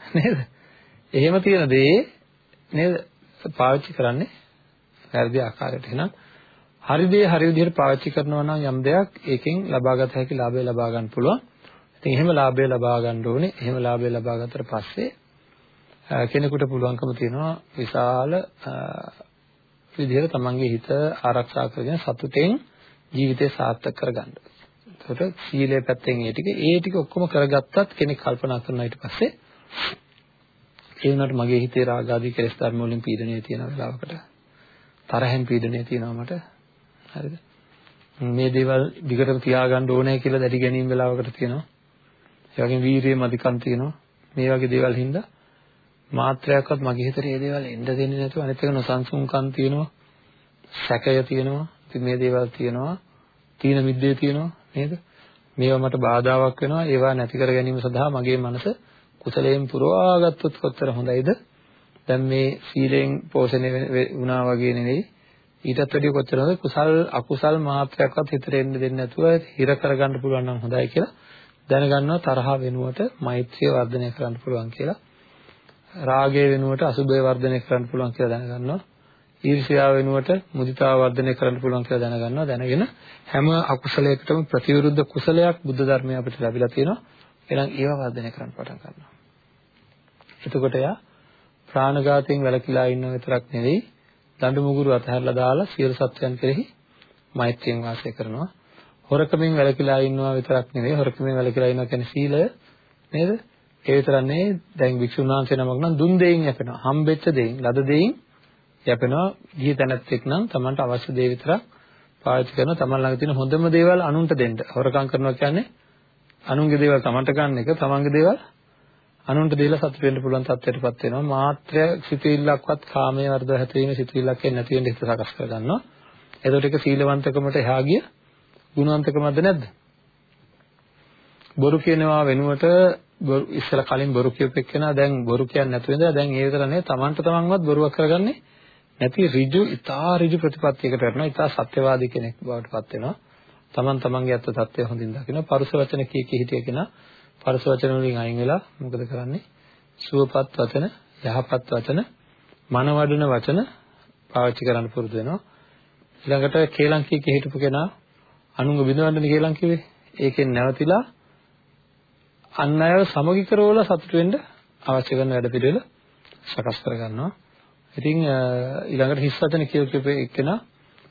නේද? එහෙම තියෙන දේ නේද පාවිච්චි කරන්නේ වැරදි ආකාරයට. එහෙනම් හරි දේ හරි විදිහට පාවිච්චි කරනවා නම් යම් දෙයක් ඒකෙන් ලබාගත හැකි ලාභය ලබා ගන්න පුළුවන්. ඉතින් එහෙම ලාභය ලබා ගන්න ඕනේ. එහෙම ලාභය ලබා ගත්තට පස්සේ කෙනෙකුට පුළුවන්කම තියෙනවා විශාල විදිහට තමන්ගේ හිත ආරක්ෂා කරගෙන සතුටෙන් ජීවිතය සාර්ථක කරගන්න. එතකොට සීලය පැත්තෙන් ඒ ටික ඒ ටික ඔක්කොම කරගත්තත් කෙනෙක් කල්පනා කරනවා ඊට පස්සේ ඒ වුණාට මගේ හිතේ රාග ආදී කෙලෙස් ධර්ම වලින් පීඩනය තියෙන වෙලාවකට තරහෙන් පීඩනය තියෙනවා මට. හරිද? මේ දේවල් දිගටම තියාගන්න ඕනේ කියලා දැඩි ගැනීම වෙලාවකට තියෙනවා. ඒ වගේම වීරිය මදිකම් තියෙනවා. මේ වගේ දේවල් හින්දා මාත්‍රයක්වත් මගේ හිතේ මේ දේවල් එන්න දෙන්නේ නැතුව අනිත් එක නොසන්සුන්කම් තියෙනවා. සැකය තියෙනවා. ඉතින් මේ දේවල් තියෙනවා. තීන මිද්දේ තියෙනවා නේද? මේවා මට බාධාවක් වෙනවා. ඒවා නැති කර ගැනීම සඳහා මගේ මනස කුසලයෙන් පුරවා ගත්තොත් කොතර හොඳයිද? දැන් මේ සීලෙන් පෝෂණය වුණා වගේ නෙවෙයි. ඊටත් වැඩිය කොච්චර හොඳ කුසල් අකුසල් මාත්‍රයක්වත් හිතට එන්න දෙන්නේ නැතුව හිර කරගන්න පුළුවන් නම් හොඳයි කියලා දැනගන්නවා තරහ වෙනුවට මෛත්‍රිය වර්ධනය කරන්න පුළුවන් කියලා. රාගය වෙනුවට අසුභය වර්ධනය කරන්න පුළුවන් කියලා දැනගන්නවා. ඊර්ෂ්‍යාව වෙනුවට මුදිතාව වර්ධනය කරන්න පුළුවන් කියලා දැනගන්නවා. දැනගෙන හැම අකුසලයකටම ප්‍රතිවිරුද්ධ කුසලයක් බුද්ධ ධර්මයේ අපිට ලැබිලා තියෙනවා. එහෙනම් ඒවා වර්ධනය කරන්න පටන් ගන්නවා. එතකොට යා ප්‍රාණඝාතයෙන් වැළකීලා ඉන්න විතරක් නෙවෙයි දඬු මුගුරු අතහැරලා දාලා සියලු සත්වයන් කෙරෙහි මෛත්‍රියෙන් වාසය කරනවා. හොරකමින් වැළකීලා ඉන්නවා විතරක් නෙවෙයි හොරකමින් වැළකීලා ඉන්නවා කියන්නේ සීලය නේද? ඒ විතරක් නෙවෙයි දැන් වික්ෂුන් වහන්සේ නමක් නම් දුන් දෙයින් යැපෙනවා. හම්බෙච්ච දෙයින්, ලද දෙයින් යැපෙනවා. ගිහි තැනැත්තෙක් නම් Tamanට අවශ්‍ය දේ විතරක් පාවිච්චි කරනවා. Taman ළඟ තියෙන හොඳම දේවල් අනුන්ට දෙන්න. හොරකම් කරනවා කියන්නේ අනුන්ගේ දේවල් Tamanට ගන්න එක, Tamanගේ දේවල් අනුන්ට දීලා සතුට වෙන්න පුළුවන් තත්ත්වයටපත් වෙනවා. මාත්‍ර සිතුවිල්ලක්වත් කාමයේ වර්ධව හැතීමේ සිතුවිල්ලක් එන්නේ නැති වෙන්න හිත සකස් කරගන්නවා. එතකොට ඒක සීලවන්තකමට එහා ගිය ගුණවන්තකමක්ද නැද්ද? බොරු කියනවා වෙනුවට ඉස්සලා කලින් බොරු කියපෙක් කෙනා දැන් බොරු කියන්නේ නැතුව ඉඳලා දැන් ඒ විතර නෙවෙයි Tamanට තමන්වත් බොරුවක් කරගන්නේ නැති ඍජු ඉතා ඍජු ප්‍රතිපත්තියකට කරනවා ඉතා සත්‍යවාදී කෙනෙක් බවට පත් වෙනවා. Taman tamanගේ අත්ත தත්ත්වය හොඳින් දකිනවා. පරුස වචන කී කී හිටිය කෙනා පරුස වචන වලින් අයින් වෙලා මොකද කරන්නේ? සුවපත් වචන යහපත් වචන මනවඩන වචන පාවිච්චි කරන්න පුරුදු වෙනවා. ඊළඟට කේලම් කී කී හිටපු කෙනා අනුංග බිඳවන්නනේ කේලම් කිව්වේ. ඒකෙන් නැවතිලා අන් අයව සමගි කරවලා සතුට වෙන්න අවශ්‍ය කරන වැඩ පිළිවෙල සකස් කරගන්නවා. ඉතින් ඊළඟට හිස් වචන කියෝ කියපු එක්කෙනා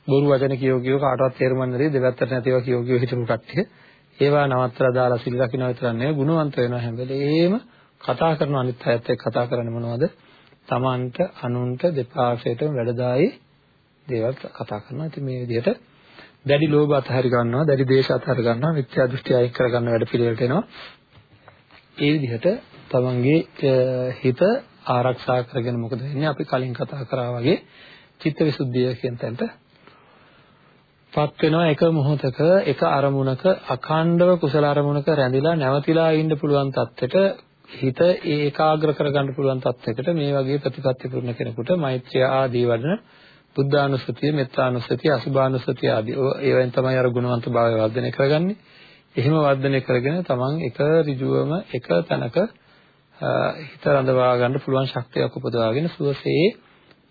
බොරු වචන කියෝ කියෝ කාටවත් තේරුම් නැති දෙවැත්තට නැතිව කියෝ කියෝ හිටපු කට්ටිය ඒවා නවත්තලා දාලා සිල් රකින්න විතරක් නෙවෙයි ගුණවන්ත වෙනවා හැම වෙලේම කතා කරන අනිත් අයත් එක්ක කතා කරන්නේ මොනවද? Tamanට අනුන්ට දෙපාර්ශ්වයටම වැඩදායි දේවල් කතා කරනවා. ඉතින් මේ විදිහට දැඩි ලෝභ අතහැර ගන්නවා, දැඩි දේශ අතහැර ගන්නවා, මිත්‍යා දෘෂ්ටි අයින් කර ගන්න වැඩ පිළිවෙලට එනවා. ඒ විදිහට තමන්ගේ හිත ආරක්ෂා කරගෙන මොකද වෙන්නේ අපි කලින් කතා කරා වගේ චිත්තවිසුද්ධිය කියන තැනට පත් වෙනවා එක මොහොතක එක අරමුණක අඛණ්ඩව කුසල අරමුණක රැඳිලා නැවතිලා ඉන්න පුළුවන් තත්ත්වෙට හිත ඒකාග්‍ර කරගන්න පුළුවන් තත්ත්වයකට මේ වගේ ප්‍රතිපත්ති පුරුණ කෙනෙකුට මෛත්‍රිය ආදී වඩන බුද්ධානුස්සතිය, මෙත්තානුස්සතිය, අසුභානුස්සතිය ආදී ඒවෙන් තමයි අර ගුණවන්ත භාවය වර්ධනය කරගන්නේ. එහෙම වර්ධනය කරගෙන තමන් එක ඍජුවම එක තැනක හිත රඳවා ගන්න පුළුවන් ශක්තියක් උපදවාගෙන සුවසේ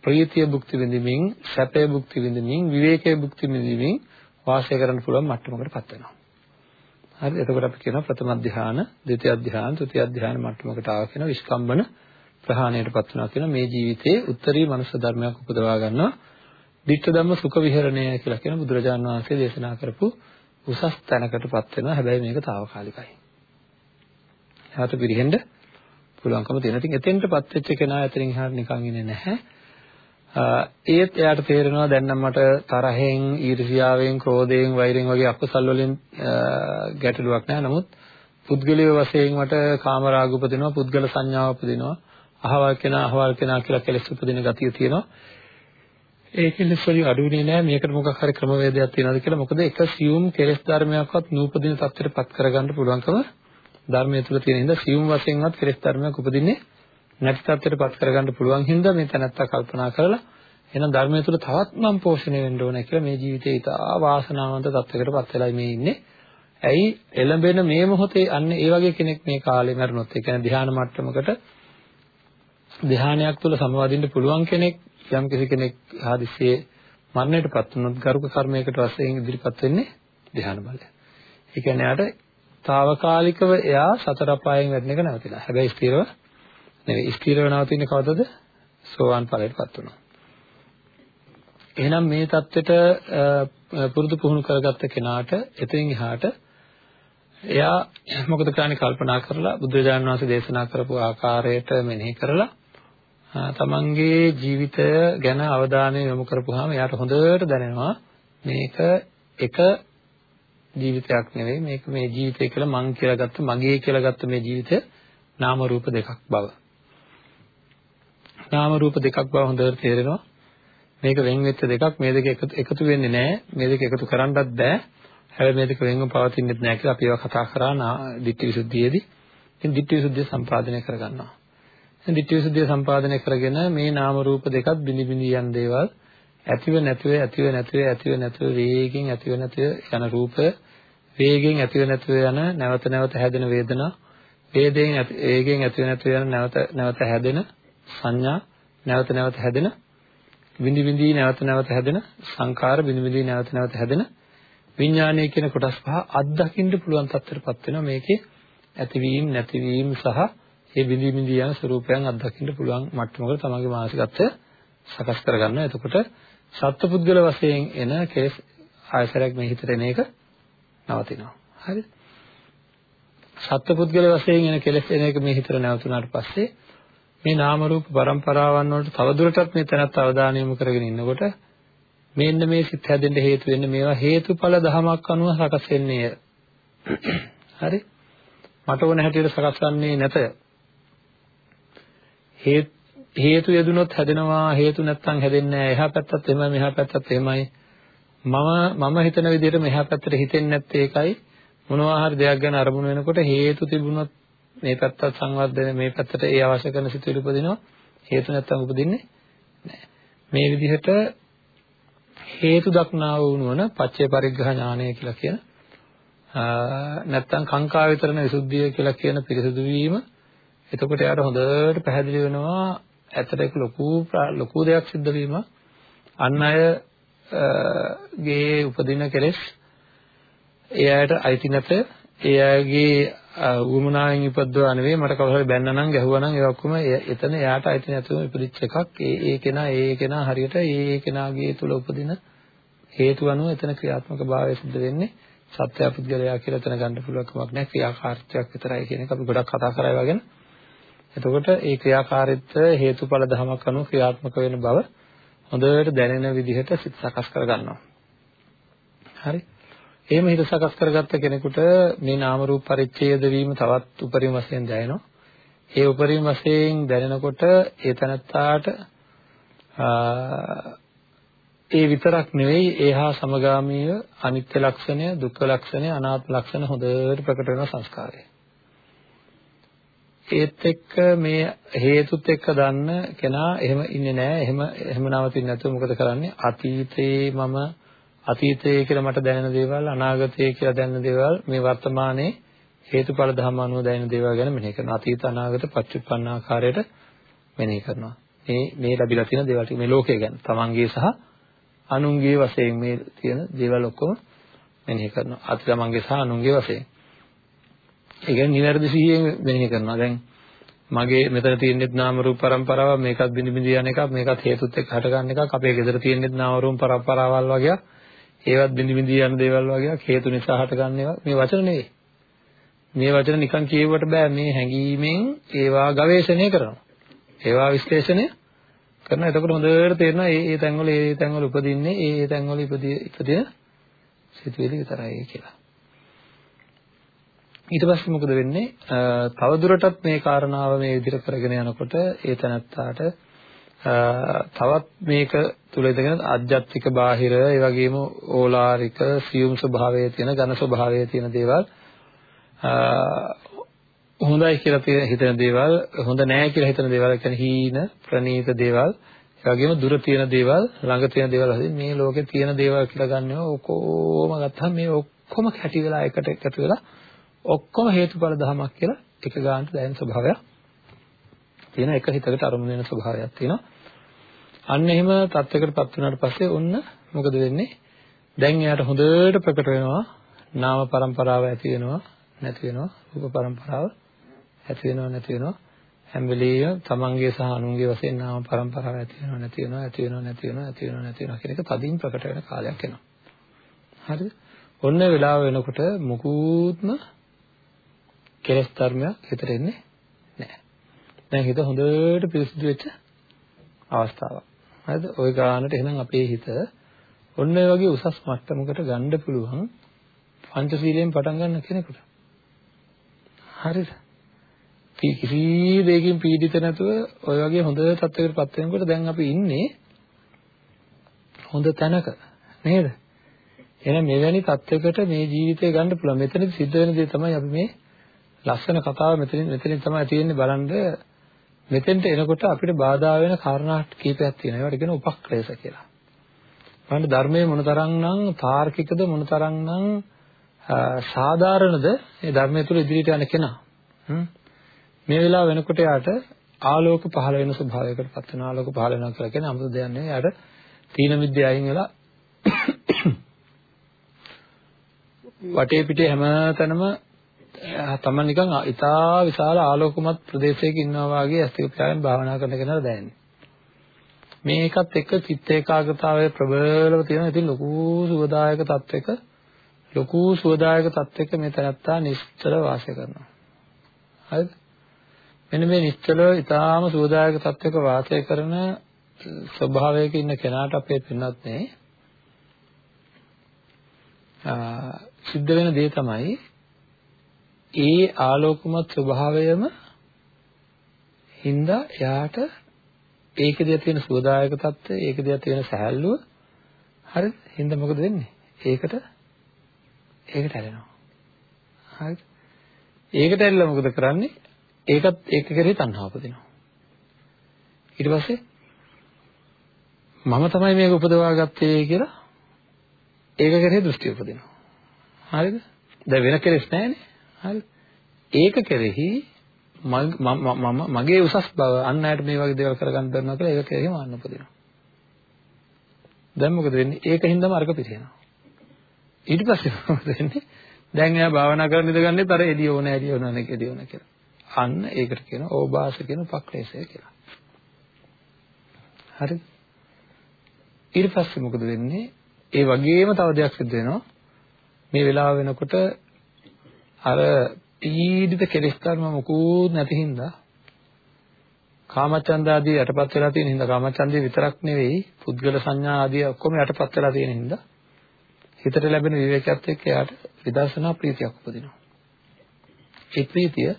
ප්‍රීතිය භුක්ති විඳින්මින් සැපය භුක්ති විඳින්මින් විවේකයේ භුක්ති විඳින්මින් වාසය කරන්න පුළුවන් මට්ටමකටපත් වෙනවා. හරි එතකොට අපි කියනවා ප්‍රථම ධ්‍යාන, ද්විතිය ධ්‍යාන, තෘතිය ධ්‍යාන මට්ටමකට ආව කියන විස්කම්බන ප්‍රහාණයටපත් වෙනවා කියන මේ ජීවිතයේ උත්තරී මනුෂ්‍ය ධර්මයක් උපදවා ගන්නවා. ditta ධම්ම සුඛ විහරණය කියලා කියන බුදුරජාණන් වහන්සේ දේශනා කරපු උසස් තැනකටපත් වෙනවා. හැබැයි මේක తాවකාලිකයි. එයාට පිරෙහෙන්න පුළුවන්කම තියෙනවා. ඉතින් එතෙන්ටපත් වෙච්ච කෙනා එතනින් එහාට නිකන් ඉන්නේ නැහැ. ඒත් එයාට තේරෙනවා දැන් නම් මට තරහෙන්, ඊර්ෂ්‍යාවෙන්, ක්‍රෝධයෙන්, වෛරයෙන් වගේ අකුසල් වලින් ගැටලුවක් නැහැ. නමුත් පුද්ගලික වශයෙන් මට කාමරාග උපදිනවා, පුද්ගල සංඥාව උපදිනවා. අහවල් කෙනා අහවල් කෙනා කියලා කෙලෙස් උපදින ගතිය තියෙනවා. ඒ කෙලෙස් වලින් අඩුුනේ නෑ. මේකට මොකක් හරි ක්‍රමවේදයක් තියෙනවද කියලා. මොකද එක සියුම් කෙලෙස් ධර්මයක්වත් නූපදින තත්ත්වයට පත් කරගන්න පුළුවන්කම ධර්මයේ තුල තියෙන හින්දා සියුම් වශයෙන්වත් කෙලෙස් ධර්මයක් උපදින්නේ නැති තත්ත්වයට පත් කරගන්න පුළුවන් හින්දා මේ තැනත්තා කල්පනා කරලා එහෙනම් ධර්මය තුළ තවත් මම පෝෂණය වෙන්න ඕනේ කියලා මේ ජීවිතේ ඉතා වාසනාවන්ත තත්වයකටපත් වෙලා මේ ඉන්නේ. ඇයි? එළඹෙන මේ මොහොතේ අන්න ඒ වගේ කෙනෙක් මේ කාලේ මරුණොත් ඒ කියන්නේ ධ්‍යාන මට්ටමකට ධ්‍යානයක් තුළ සමවදින්න පුළුවන් කෙනෙක් යම් කිසි කෙනෙක් ආදිස්සේ මරණයටපත් වුණොත් ගරුක කර්මයකට වශයෙන් ඉදිරිපත් වෙන්නේ ධ්‍යාන බලය. ඒ කියන්නේ යාට తాවකාලිකව එයා සතර අපායෙන් වැටෙන එක නැවතිලා. හැබැයි ස්ථිරව නෙවෙයි ස්ථිරව නවතින්නේ කවදද? සෝවාන් ඵලයටපත් වුණා. එහෙනම් මේ தත්වෙට පුරුදු පුහුණු කරගත්ත කෙනාට එතෙන් එහාට එයා මොකද කරන්නේ කල්පනා කරලා බුදුරජාණන් වහන්සේ දේශනා කරපු ආකාරයට මෙනෙහි කරලා තමන්ගේ ජීවිතය ගැන අවධානය යොමු කරපුවාම එයාට හොඳට දැනෙනවා මේක එක ජීවිතයක් නෙවෙයි මේක මේ ජීවිතය කියලා මං කියලා ගත්ත මගේ කියලා ගත්ත මේ ජීවිතය නාම රූප දෙකක් බව. නාම රූප දෙකක් බව හොඳට තේරෙනවා. මේක වෙන් වෙච්ච දෙකක් මේ දෙක එකතු වෙන්නේ නැහැ. මේ දෙක එකතු කරන්නත් බෑ. හැබැයි මේ දෙක වෙන්ව පවතින්නෙත් නැහැ කියලා අපි ඒවා කතා කරා දිට්ඨි විසුද්ධියේදී. ඉතින් දිට්ඨි විසුද්ධිය සම්පාදනය කරගන්නවා. ඉතින් දිට්ඨි විසුද්ධිය සම්පාදනය කරගෙන මේ නාම රූප දෙකත් බිනි බිනි යන දේවල් ඇතිව නැතිව ඇතිව නැතිව ඇතිව නැතිව වේගෙන් ඇතිව නැතිව යන රූපය වේගෙන් ඇතිව නැතිව යන නැවත නැවත හැදෙන වේදනා වේදයෙන් වේගෙන් ඇතිව නැතිව යන නැවත නැවත හැදෙන සංඥා නැවත නැවත හැදෙන විඳි විඳි නැවත නැවත හැදෙන සංකාර විඳි විඳි නැවත නැවත හැදෙන විඥානය කියන කොටස් පහ අත්දකින්න පුළුවන් තත්ත්වයටපත් වෙනවා. මේකේ ඇතිවීම නැතිවීම සහ ඒ බිඳී බිඳී යන ස්වરૂපයන් අත්දකින්න පුළුවන් මට්ටමකට තමන්ගේ මානසිකත්වය සකස් කරගන්නවා. එතකොට සත්පුද්ගල වශයෙන් එන කේස් ආයසරයක් මේ හිතට එන එක නවතිනවා. හරිද? සත්පුද්ගල වශයෙන් එන කෙලෙස් එන එක මේ හිතට නැවතුණාට පස්සේ මේ නාම රූප પરම්පරාවන් වලට තවදුරටත් මේ තැනත් අවධානය යොමු කරගෙන ඉන්නකොට මෙන්න මේ සිත් හැදෙන්න හේතු වෙන්නේ මේවා හේතුඵල ධමයක් අනුව සකස් වෙන්නේ. හරි? මට ඕන හැටියට සකස් වන්නේ නැත. හේතු යෙදුනොත් හැදෙනවා හේතු නැත්තම් හැදෙන්නේ නැහැ. එහා පැත්තත් එහෙමයි මෙහා පැත්තත් එහෙමයි. මම මම හිතන විදිහට මෙහා පැත්තට හිතෙන්නේ නැත්තේ ඒකයි. මොනවා හරි දෙයක් ගැන අරමුණු වෙනකොට හේතු තිබුණොත් මේ පැත්තත් සංවර්ධනය මේ පැත්තට ඒ අවශ්‍ය කරන සිතුවිලි උපදිනවා හේතු නැත්තම් උපදින්නේ නැහැ මේ විදිහට හේතු දක්නා වුණවන පච්චේ පරිග්‍රහ ඥානය කියලා කියන නැත්තම් කාංකා විතරන විසුද්ධිය කියලා කියන පිරිසුදු වීම එතකොට යාට හොඳට පැහැදිලි වෙනවා ඇත්තට ඒක ලොකු ලොකු දෙයක් සිද්ධ වීම. අන් අය ගේ උපදින කෙලෙස් ඒ අයට අයිති නැත. ඒ අයගේ උවමනාවෙන් ඉපද්දවා නෙවෙයි මට කවුරු හරි බැන්න නම් ගැහුවා නම් ඒ ඔක්කොම එතන එයාට අයිති නැතුව ඉපදිච්ච එකක්. ඒ ඒ කෙනා ඒ ඒ කෙනා හරියට ඒ ඒ කෙනාගේ තුල උපදින හේතු අනුව එතන ක්‍රියාත්මක භාවය සිද්ධ වෙන්නේ. සත්‍ය පුද්ගලයා කියලා එතන ගන්න පුළුවන් කමක් නැහැ. ක්‍රියාකාරීත්වයක් විතරයි කියන එක අපි ගොඩක් කතා කරා වගේ. එතකොට ඒ ක්‍රියාකාරීත්වය හේතුඵල ධමයක් අනුව ක්‍රියාත්මක වෙන බව හොඳට දැනෙන විදිහට සිත සකස් කරගන්නවා. හරි. එහෙම හිත සකස් කරගත්ත කෙනෙකුට මේ නාම රූප පරිච්ඡේද වීම තවත් උපරිම වශයෙන් දැනෙනවා. ඒ උපරිම වශයෙන් දැනෙනකොට ඒ තනත්තාට ඒ විතරක් නෙවෙයි ඒහා සමගාමීව අනිත්‍ය ලක්ෂණය, දුක්ඛ ලක්ෂණය, අනාත්ම ලක්ෂණ හොඳට ප්‍රකට වෙන සංස්කාරය. ඒත් එක්ක මේ හේතුත් එක්ක දන්න කෙනා එහෙම ඉන්නේ නැහැ. එහෙම එහෙම නවතින්නේ නැතුව මොකද කරන්නේ? අතීතේ මම අතීතයේ කියලා මට දැනෙන දේවල් අනාගතයේ කියලා දැනෙන දේවල් මේ වර්තමානයේ හේතුඵල ධර්ම අනුව දැනෙන දේවල් ගැන මෙනෙහි කරනවා අතීත අනාගත පච්චුප්පන්න ආකාරයට මෙනෙහි කරනවා මේ මේ ලැබිලා තියෙන දේවල් ටික මේ ලෝකය ගැන තමන්ගේ සහ අනුන්ගේ වශයෙන් මේ තියෙන දේවල් ඔක්කොම මෙනෙහි කරනවා අති තමන්ගේ සහ අනුන්ගේ වශයෙන් ඒ කියන්නේ නිවැරදි සිහියෙන් මෙනෙහි කරනවා. දැන් මගේ මෙතන තියෙනෙත් නාම රූප પરම්පරාව මේකත් බිඳ බිඳ යන එකක් මේකත් හේතුත් එක්ක හට ගන්න එකක් අපේ ගෙදර තියෙනෙත් නාම රූප પરම්පරාවල් වගේ ඒවත් බිඳ බිඳ යන දේවල් වගේ හේතු නිසා හට ගන්න ඒවා මේ වචන නෙවෙයි. මේ වචන නිකන් කියවුවට බෑ මේ හැඟීමෙන් ඒවා ගවේෂණය කරනවා. ඒවා විශ්ලේෂණය කරනවා. එතකොට හොඳට තේරෙනවා මේ මේ තැන්වල මේ තැන්වල උපදින්නේ මේ තැන්වල ඉපදී ඉපදින සිතුවිලි විතරයි කියලා. ඊට පස්සේ මොකද වෙන්නේ? තවදුරටත් මේ කාරණාව මේ විදිහට කරගෙන යනකොට ඒ තැනත්තාට තවත් මේක තුල ඉඳගෙන ආධ්‍යාත්මික බාහිර ඒ වගේම ඕලාරික සියුම් ස්වභාවයේ තියෙන ඝන ස්වභාවයේ තියෙන දේවල් හොඳයි කියලා හිතන දේවල් හොඳ නැහැ කියලා හිතන දේවල් කියන්නේ හීන ප්‍රනීත දේවල් ඒ වගේම දුර තියෙන දේවල් ළඟ තියෙන දේවල් හරි මේ ලෝකේ තියෙන දේවල් කියලා ගන්නවා ඔක්කොම ගත්තාම මේ ඔක්කොම කැටි වෙලා එකට එකතු වෙලා ඔක්කොම හේතුඵල ධමයක් කියලා එක ගන්නට දැනෙන ස්වභාවයක් තියෙන එක හිතකට අරමුණු වෙන ස්වභාවයක් තියෙනවා. අන්න එහෙම தත්වයකටපත් වුණාට පස්සේ ඔන්න මොකද වෙන්නේ? දැන් එයාට හොඳට ප්‍රකට වෙනවා නාම પરම්පරාව ඇති වෙනවා නැති වෙනවා රූප પરම්පරාව ඇති වෙනවා නැති වෙනවා හැම වෙලෙම තමන්ගේ සහ අනුන්ගේ වශයෙන් නාම પરම්පරාව ඇති වෙනවා නැති වෙනවා ඇති වෙනවා නැති වෙනවා ඇති වෙනවා නැති වෙනවා කියන එක තදින් ප්‍රකට වෙන කාලයක් එනවා. හරිද? ඔන්න වෙලාව වෙනකොට මුකුත්ම කෙලස් ධර්මයක් හිතට එන්නේ නැහැ. දැන් හිත හොඳට පිරිසිදු වෙච්ච අවස්ථාවක්. හරිද? ওই ගානට එහෙනම් අපේ හිත ඔන්න ඔය වගේ උසස් මට්ටමකට ගන්න පුළුවන් පංචශීලයෙන් පටන් ගන්න කෙනෙකුට. හරිද? කිසි දෙයකින් පීඩිත නැතුව ඔය වගේ හොඳ තත්යකටපත් වෙනකොට දැන් අපි ඉන්නේ හොඳ තැනක. නේද? එහෙනම් මෙවැනි තත්යකට මේ ජීවිතය ගන්න පුළුවන්. මෙතනදි සිද්ධ වෙන දේ තමයි අපි මේ ලස්සන කතාව මෙතනින් මෙතනින් තමයි තියෙන්නේ බලන්න මෙතෙන්ට එනකොට අපිට බාධා වෙන කාරණා කීපයක් තියෙනවා. ඒවට කියන උපක්ලේශ කියලා. බලන්න ධර්මයේ මොනතරම්නම් තාර්කිකද මොනතරම්නම් සාධාරණද මේ ධර්මයේ තුල ඉදිරියට යන කෙනා. මේ වෙලාව වෙනකොට යාට ආලෝක පහළ වෙන ස්වභාවයකට පත් වෙන ආලෝක පහළ වෙනවා කියලා කියන්නේ 아무ත දෙයක් නෙවෙයි යාට තීන මිද්දේ අයින් වෙලා [COUGHS] වටේ පිටේ හැමතැනම තමන් නිකන් ඉතා විශාල ආලෝකමත් ප්‍රදේශයක ඉන්නවා වගේ ඇස් දෙක පියාගෙන භාවනා කරන කෙනාට දැනෙන්නේ. මේකත් එක්ක චිත්ත ඒකාග්‍රතාවය ප්‍රබලව තියෙන ඉතින් ලොකු සුවදායක තත්වයක ලොකු සුවදායක තත්වයක මේ තනත්තා නිශ්චල වාසය කරනවා. හරිද? මෙන්න මේ නිශ්චලව ඊටාම සුවදායක තත්වයක වාසය කරන ස්වභාවයක ඉන්න කෙනාට අපේ පින්නත් නේ සිද්ධ වෙන දේ තමයි ඒ ආලෝකමත් ස්වභාවයම හින්දා එයාට ඒකෙදී තියෙන සුවදායක తত্ত্বය ඒකෙදී තියෙන සහැල්ලුව හරිද හින්දා මොකද වෙන්නේ? ඒකට ඒකට ඇලෙනවා. හරිද ඒකට ඇල්ලලා මොකද කරන්නේ? ඒකත් ඒක කරේ තණ්හාව උපදිනවා. ඊට පස්සේ මම තමයි මේක උපදවා ගත්තේ කියලා ඒක කරේ දෘෂ්ටි උපදිනවා. හරිද? දැන් වෙන කෙලෙස් නැහැනේ හරිද? ඒක කෙරෙහි මම මගේ උසස් බව අන් අයට මේ වගේ දේවල් කරගන්න බැරනවා කියලා ඒක කෙරෙහි මාන්න උපදිනවා. දැන් මොකද වෙන්නේ? ඒකින්දම අරක පිරිනවා. ඊට පස්සේ [LAUGHS] මොකද වෙන්නේ? දැන් එයා භාවනා කරන ඉඳගන්නේ තර එළිය ඕන එළිය ඕන නේ එළිය ඕන කියලා. අන්න ඒකට කියන ඕබාස කියන උපක්ලේශය කියලා. හරිද? ඊට පස්සේ මොකද වෙන්නේ? ඒ වගේම තව දෙයක් සිද්ධ වෙනවා. මේ වෙලාව වෙනකොට අර පීඩිත කෙලෙස් ධර්ම මොකුත් නැති හින්දා කාමචන්ද ආදී යටපත් වෙලා තියෙන හින්දා කාමචන්දේ විතරක් නෙවෙයි පුද්ගල සංඥා ආදී ඔක්කොම යටපත් වෙලා තියෙන හින්දා හිතට ලැබෙන විවේකයත් එක්ක එයාට විදර්ශනා ප්‍රීතියක් උපදිනවා. ඒ ප්‍රීතිය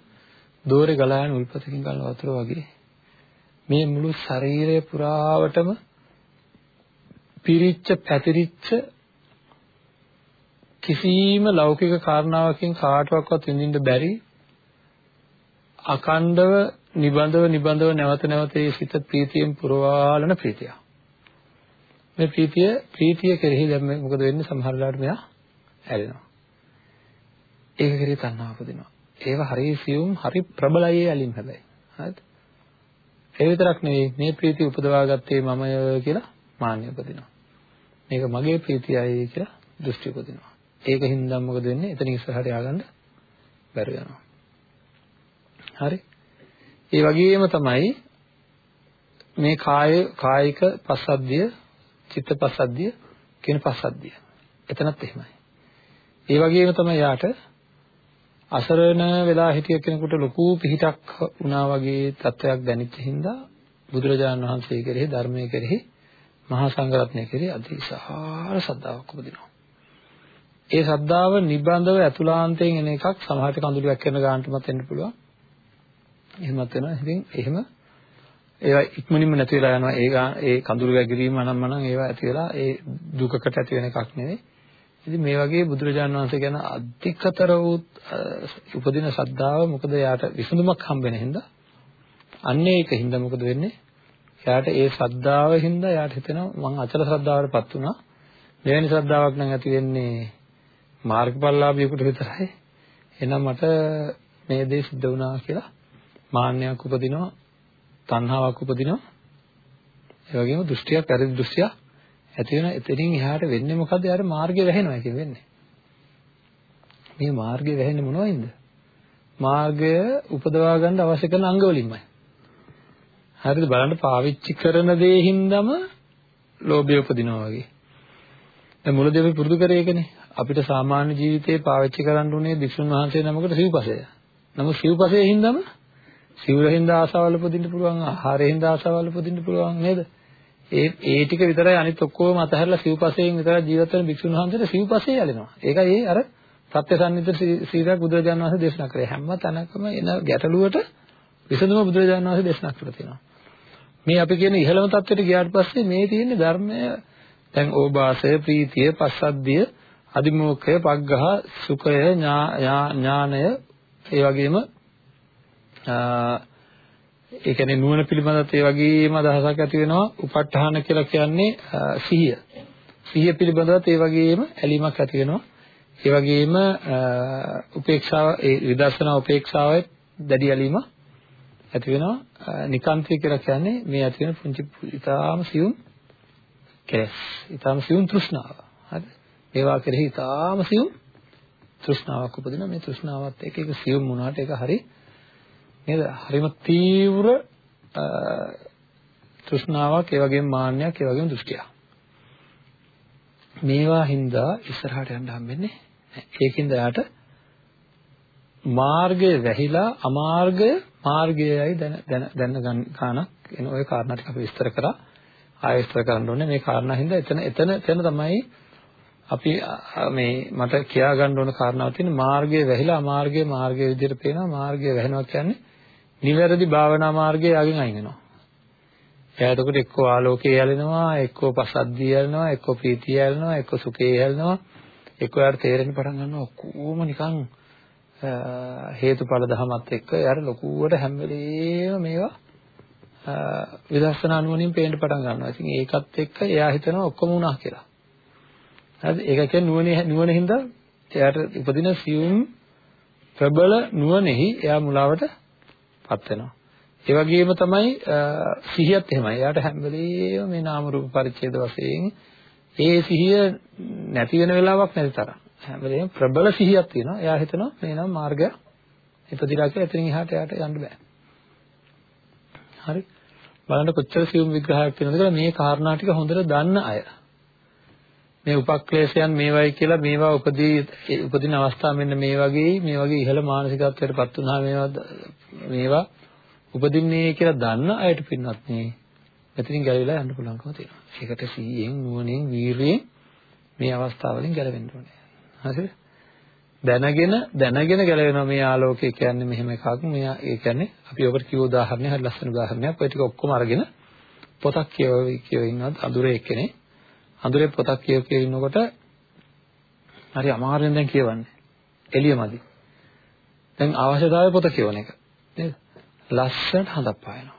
දෝරේ ගලා යන උල්පතකින් ගලන වතුර වගේ මේ මුළු ශරීරය පුරාවටම පිරිච්ච පැතිරිච්ච කිසිම ලෞකික කාරණාවකින් කාටවත් විඳින්න බැරි අකණ්ඩව නිබඳව නිබඳව නැවත නැවත ඒ සිත ප්‍රීතියෙන් පුරවාලන ප්‍රීතිය. මේ ප්‍රීතිය ප්‍රීතිය කෙරෙහි දැන් මොකද වෙන්නේ සමහර වෙලාවට මෙයා ඇලෙනවා. ඒක කෙරෙහි තණ්හාව උපදිනවා. ඒව හරිය සියුම් හරි ප්‍රබලයි ඇලින් හැබැයි. හරිද? ඒ විතරක් නෙවෙයි මේ ප්‍රීතිය උපදවා ගත්තේ මමය කියලා මාන්නය උපදිනවා. මේක මගේ ප්‍රීතියයි කියලා දෘෂ්ටි උපදිනවා. ඒකින් නම් මොකද වෙන්නේ? එතන ඉස්සරහට ය아가න්න බැරි වෙනවා. හරි? ඒ වගේම තමයි මේ කාය කායික පස්සද්ධිය, චිත්ත පස්සද්ධිය කියන පස්සද්ධිය. එතනත් එහෙමයි. ඒ වගේම තමයි යාට අසරණ වෙලා හිටිය කෙනෙකුට ලොකු පිහිටක් වුණා වගේ තත්වයක් දැනෙච්ච හින්දා බුදුරජාණන් වහන්සේ කෙරෙහි ධර්මයේ කෙරෙහි මහා සංඝරත්නය කෙරෙහි අතිශාර ශ්‍රද්ධාවක් උපදිනවා. ඒ ශ්‍රද්ධාව නිබඳව ඇතුළාන්තයෙන් එන එකක් සමහරට කඳුළුවක් කරන ගන්නටමත් එන්න පුළුවන්. එහෙමත් වෙනවා. ඉතින් එහෙම ඒවා ඉක්මනින්ම නැති වෙලා යනවා. ඒ ඒ කඳුළු වැගිරීම අනම්මනම් ඒවා ඇති වෙලා ඒ දුකකට ඇති වෙන එකක් නෙවෙයි. ඉතින් මේ වගේ බුදුරජාණන් වහන්සේ ගැන අධිකතර වූ උපදින ශ්‍රද්ධාව මොකද යාට විසඳුමක් හම්බ වෙන හින්දා අන්නේ ඒක හින්දා මොකද වෙන්නේ එයාට ඒ ශ්‍රද්ධාව හින්දා එයාට හිතෙනවා මං අචල ශ්‍රද්ධාවටපත් වුණා. මෙවැනි ශ්‍රද්ධාවක් නම් ඇති වෙන්නේ මාර්ගඵලලාභියෙකුට විතරයි. එහෙනම් මට මේ දේ සිද්ධ වුණා කියලා මාන්නයක් උපදිනවා, තණ්හාවක් උපදිනවා. ඒ වගේම දෘෂ්ටියක්, වැරදි දෘෂ්ටියක් ඇති වෙන එතනින් එහාට වෙන්නේ මොකද? යාර මාර්ගය වැහෙනවා කියන වෙන්නේ. මේ මාර්ගය වැහෙන්නේ මොනවයින්ද? මාර්ගය උපදවා ගන්න අවශ්‍ය කරන අංග වලින්මයි. හරිද? බලන්න පාවිච්චි කරන දේ හින්දාම ලෝභය උපදිනවා වගේ. දැන් මුලදී අපි පුරුදු කරේ ඒකනේ. අපිට සාමාන්‍ය ජීවිතේ පාවිච්චි කරන්න උනේ වික්ෂුන් වහන්සේ නමකට සිව්පසය. නමුත් සිව්පසයේ හින්දාම සිවුරින්ද ආසාවල් උපදින්න පුළුවන්, ආහාරයෙන් ආසාවල් උපදින්න පුළුවන් නේද? ඒ ඒ ටික විතරයි අනිත් ඔක්කොම අතහැරලා සිව්පසයෙන් විතරයි ජීවත් වෙන භික්ෂුන් වහන්සේට සිව්පසේ යැලෙනවා. ඒකයි ඒ අර සත්‍යසන්නිත සීලයක් බුදුරජාණන් වහන්සේ දේශනා කරේ. හැම තැනකම එන ගැටලුවට විසඳුම බුදුරජාණන් වහන්සේ දේශනා කරලා තියෙනවා. මේ අපි කියන ඉහළම தත්වෙට ගියාට පස්සේ මේ තියෙන ධර්මය දැන් ඕභාසය, ප්‍රීතිය, පස්සද්ධිය, අදිමෝක්ඛය, පග්ඝහ, සුඛය, ඥානය, ඒ වගේම ඒ කියන්නේ නුවණ පිළිබඳත් ඒ වගේම අදහසක් ඇති වෙනවා. උප ဋ ාහන කියලා කියන්නේ සිහිය. සිහිය පිළිබඳවත් ඒ වගේම ඇලීමක් ඇති වෙනවා. ඒ වගේම උපේක්ෂාව ඒ විදර්ශනා උපේක්ෂාවේ දැඩි ඇලීම ඇති වෙනවා. නිකාන්තය කියලා කියන්නේ මේ ඇති වෙන පුංචි ඊටාම සියුම් කෙලස්. ඊටාම සියුම් තෘෂ්ණාව. හරි. ඒවා කෙරෙහි ඊටාම සියුම් තෘෂ්ණාවක් උපදිනවා. මේ තෘෂ්ණාවත් එක්ක ඒක සියුම් වුණාට ඒක හරි නේද? හරිම තීව්‍ර තෘෂ්ණාවක්, ඒ වගේම මාන්නයක්, ඒ වගේම දෘෂ්ටියක්. මේවා හින්දා ඉස්සරහට යන්න හම්බෙන්නේ ඒකින්ද යාට මාර්ගය වැහිලා අමාර්ගය මාර්ගයයි දැන දැන දැන ගන්නක් එන ওই කාරණා ටික අපි විස්තර කරා ආයෙ විස්තර කරන්න ඕනේ මේ කාරණා හින්දා එතන එතන එතන තමයි අපි මේ මට කියා ගන්න ඕන කාරණාවක් තියෙන්නේ මාර්ගය වැහිලා අමාර්ගය මාර්ගය විදිහට පේනවා මාර්ගය වැහෙනවා කියන්නේ නිවැරදි භාවනා මාර්ගය යාගෙන් අයින් වෙනවා. එයා එතකොට එක්කෝ ආලෝකයේ යැලෙනවා, එක්කෝ පසද්දී යැලෙනවා, එක්කෝ ප්‍රීතිය යැලෙනවා, එක්කෝ සුඛේ යැලෙනවා. එක්කෝ යාට තේරෙන්න පටන් ගන්නවා කොහොම නිකන් හේතුඵල ධමත් එක්ක යාර ලොකුවට හැම වෙලේම මේවා විදර්ශනා නුවණින් පේන්න පටන් ගන්නවා. ඉතින් ඒකත් එක්ක එයා හිතනවා ඔක්කොම වුණා කියලා. හරිද? ඒක කියන්නේ නුවණ නුවණ හින්දා එයාට උපදින සියුම් ප්‍රබල නුවණෙහි එයා මුලාවට පත් වෙනවා. ඒ වගේම තමයි සිහියත් එහෙමයි. එයාට හැම වෙලේම මේ නාම රූප පරිච්ඡේද වශයෙන් ඒ සිහිය නැති වෙන වෙලාවක් නැති තරම්. හැම වෙලේම ප්‍රබල සිහියක් තියෙනවා. එයා හිතනවා මේ නම් මාර්ගය ඉපදිලා කියලා එතනින් එහාට එයාට යන්න බෑ. හරි. බලන්න කොච්චර සියුම් විග්‍රහයක් තියෙනවද කියලා මේ කාරණා ටික හොඳට දන්න අය. මේ උපක්ලේශයන් මේවයි කියලා මේවා උපදී උපදින අවස්ථා මෙන්න මේ වගේ මේ වගේ ඉහළ මානසිකත්වයටපත් වුණා මේවා මේවා උපදින්නේ කියලා දන්න අයට පින්නත් නේ මෙතනින් ගැලවිලා යන්න පුළුවන්කම තියෙනවා. ඒකට සීයෙන් නුවණින් වීරියෙන් මේ අවස්ථාවලින් ගැලවෙන්න ඕනේ. හරිද? දැනගෙන දැනගෙන ගැලවෙනවා මේ ආලෝකය කියන්නේ මෙහෙම එකක්. මෙයා ඒ කියන්නේ අපි ඔකට කිව්ව උදාහරණය හරි ලස්සන උදාහරණයක්. ඔය ටික ඔක්කොම අරගෙන පොතක් කියව කියව ඉන්නවත් අඳුරේ එක්කනේ අඳුරේ පොතක් කියව කියව ඉන්නකොට හරි අමාරුවෙන් දැන් කියවන්නේ. එළියමදි. දැන් අවශ්‍යතාවය පොත කියවන එක. නේද? ලස්සනට හඳක් පායනවා.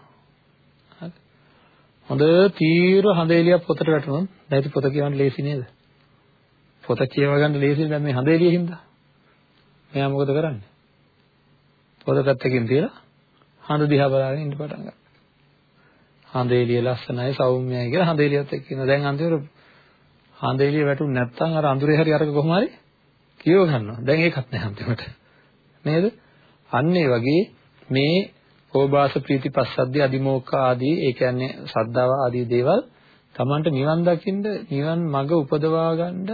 හරි. හොඳ තීව්‍ර හඳ එළියක් පොතට වැටුණොත් දැන් පොත කියවන්න ලේසි නේද? පොත කියව ගන්න ලේසි දැන් මේ හඳ එළිය හින්දා. මෙයා මොකද කරන්නේ? පොත පැත්තකින් තියලා හඳ දිහා බලාගෙන ඉන්න පටන් ගන්නවා. හඳ එළිය ලස්සනයි සෞම්‍යයි කියලා හඳ එළියත් එක්ක ඉන්නවා. දැන් අන්තිමට හඳ එළිය වැටුනේ නැත්නම් අර අඳුරේ හරි අරක කොහොම හරි කියව ගන්නවා. දැන් ඒකත් නැහැ අන්තිමට. නේද? අන්න ඒ වගේ මේ ඕබාස ප්‍රීති පස්සද්ධි අදිමෝක්ඛ ආදී ඒ කියන්නේ සද්ධාව ආදී දේවල් Tamanට නිවන් දකින්න නිවන් මඟ උපදවා ගන්න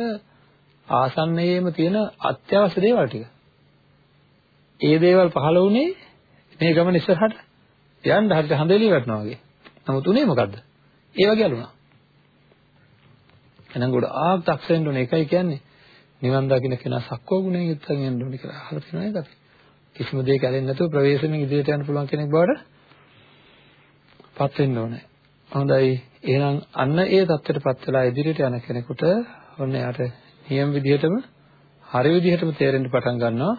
ආසන්නයේම තියෙන අත්‍යවශ්‍ය දේවල් ටික. ඒ දේවල් පහළ වුණේ මේ ගමන ඉස්සරහට යන්න හරියට හඳෙලිය වැටෙනවා වගේ. නමුත් උනේ මොකද්ද? ඒ වගේ අලුණා. එහෙනම් ගොඩාක් දක්ෂ වෙන්න ඕනේ. ඒකයි කියන්නේ නිවන් දකින්න කෙනා සක්කෝ ගුණයෙන් යුක්තව වෙන්න ඕනේ කියලා අහලා තියෙනවා නේද අපි? කිසිම දෙයක ඇලෙන්නේ නැතුව ප්‍රවේශමෙන් ඉදිරියට යන්න පුළුවන් කෙනෙක් බවට පත් වෙන්න ඕනේ. හොඳයි. එහෙනම් අන්න ඒ தත්ත්වයටපත් වෙලා ඉදිරියට යන කෙනෙකුට ඔන්න යාට නියම විදිහටම හරි විදිහටම තේරෙන්න පටන් ගන්නවා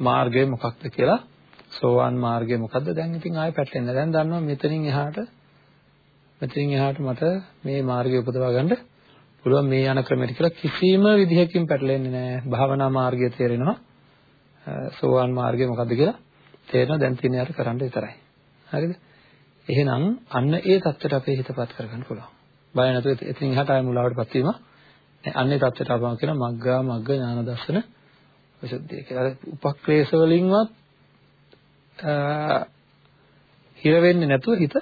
මාර්ගය මොකක්ද කියලා. සෝවාන් මාර්ගය මොකද්ද? දැන් ඉතින් ආයෙ පැටලෙන්න. දැන් දන්නවා මෙතනින් එහාට මෙතනින් එහාට මට මේ මාර්ගය උපදවා ගන්න පුළුවන් මේ යන ක්‍රමයට කියලා කිසිම විදිහකින් පැටලෙන්නේ නැහැ. භාවනා මාර්ගය තේරෙනවා. සෝවාන් මාර්ගය මොකද්ද කියලා තේරෙනවා. දැන් තියෙන යාට කරන්න විතරයි. හරිද? එහෙනම් අන්න ඒ தත්ත්වයට අපේ හිතපත් කරගන්න පුළුවන්. බය නැතුව එතනින් එහාට ආය මුලාවටපත් වීම අන්නේ தත්ත්වයට ආවම කියන මග්ගා මග්ග ඥාන දර්ශන විසුද්ධිය කියලා. උපක්ලේශ වලින්වත් හිර වෙන්නේ නැතුව හිත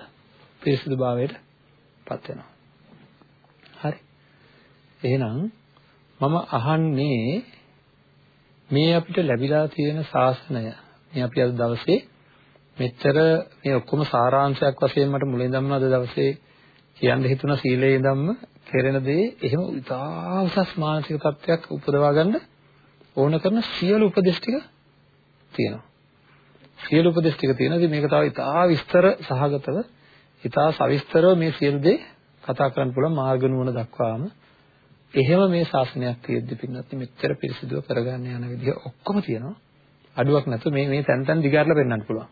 පිරිසිදු භාවයට පත් වෙනවා. හරි. එහෙනම් මම අහන්නේ මේ අපිට ලැබිලා තියෙන ශාසනය මේ අපි අද දවසේ මෙච්චර මේ ඔක්කොම සාරාංශයක් වශයෙන් මට මුලින් ඉඳන්ම අද දවසේ කියන්න හිතුණා සීලේ ඉඳන්ම කෙරෙන දේ එහෙම ඉතා උසස් මානසික තත්ත්වයක් උපදවා ගන්න ඕන කරන සියලු උපදේශ ටික තියෙනවා. සියලු උපදේශ ටික තියෙනවා. ඉතින් මේක තව ඉතා විස්තර සහගතව ඉතා සවිස්තරව මේ සියලු දේ කතා කරන්න පුළුවන් මාර්ග නුවණ දක්වාම එහෙම මේ ශාසනයක් තියෙද්දි පින්නත් මෙච්චර පිරිසිදුව කරගන්න යන විදිහ ඔක්කොම තියෙනවා. අඩුවක් නැතු මේ මේ තැන් තැන් දිගාරලා පෙන්වන්න පුළුවන්.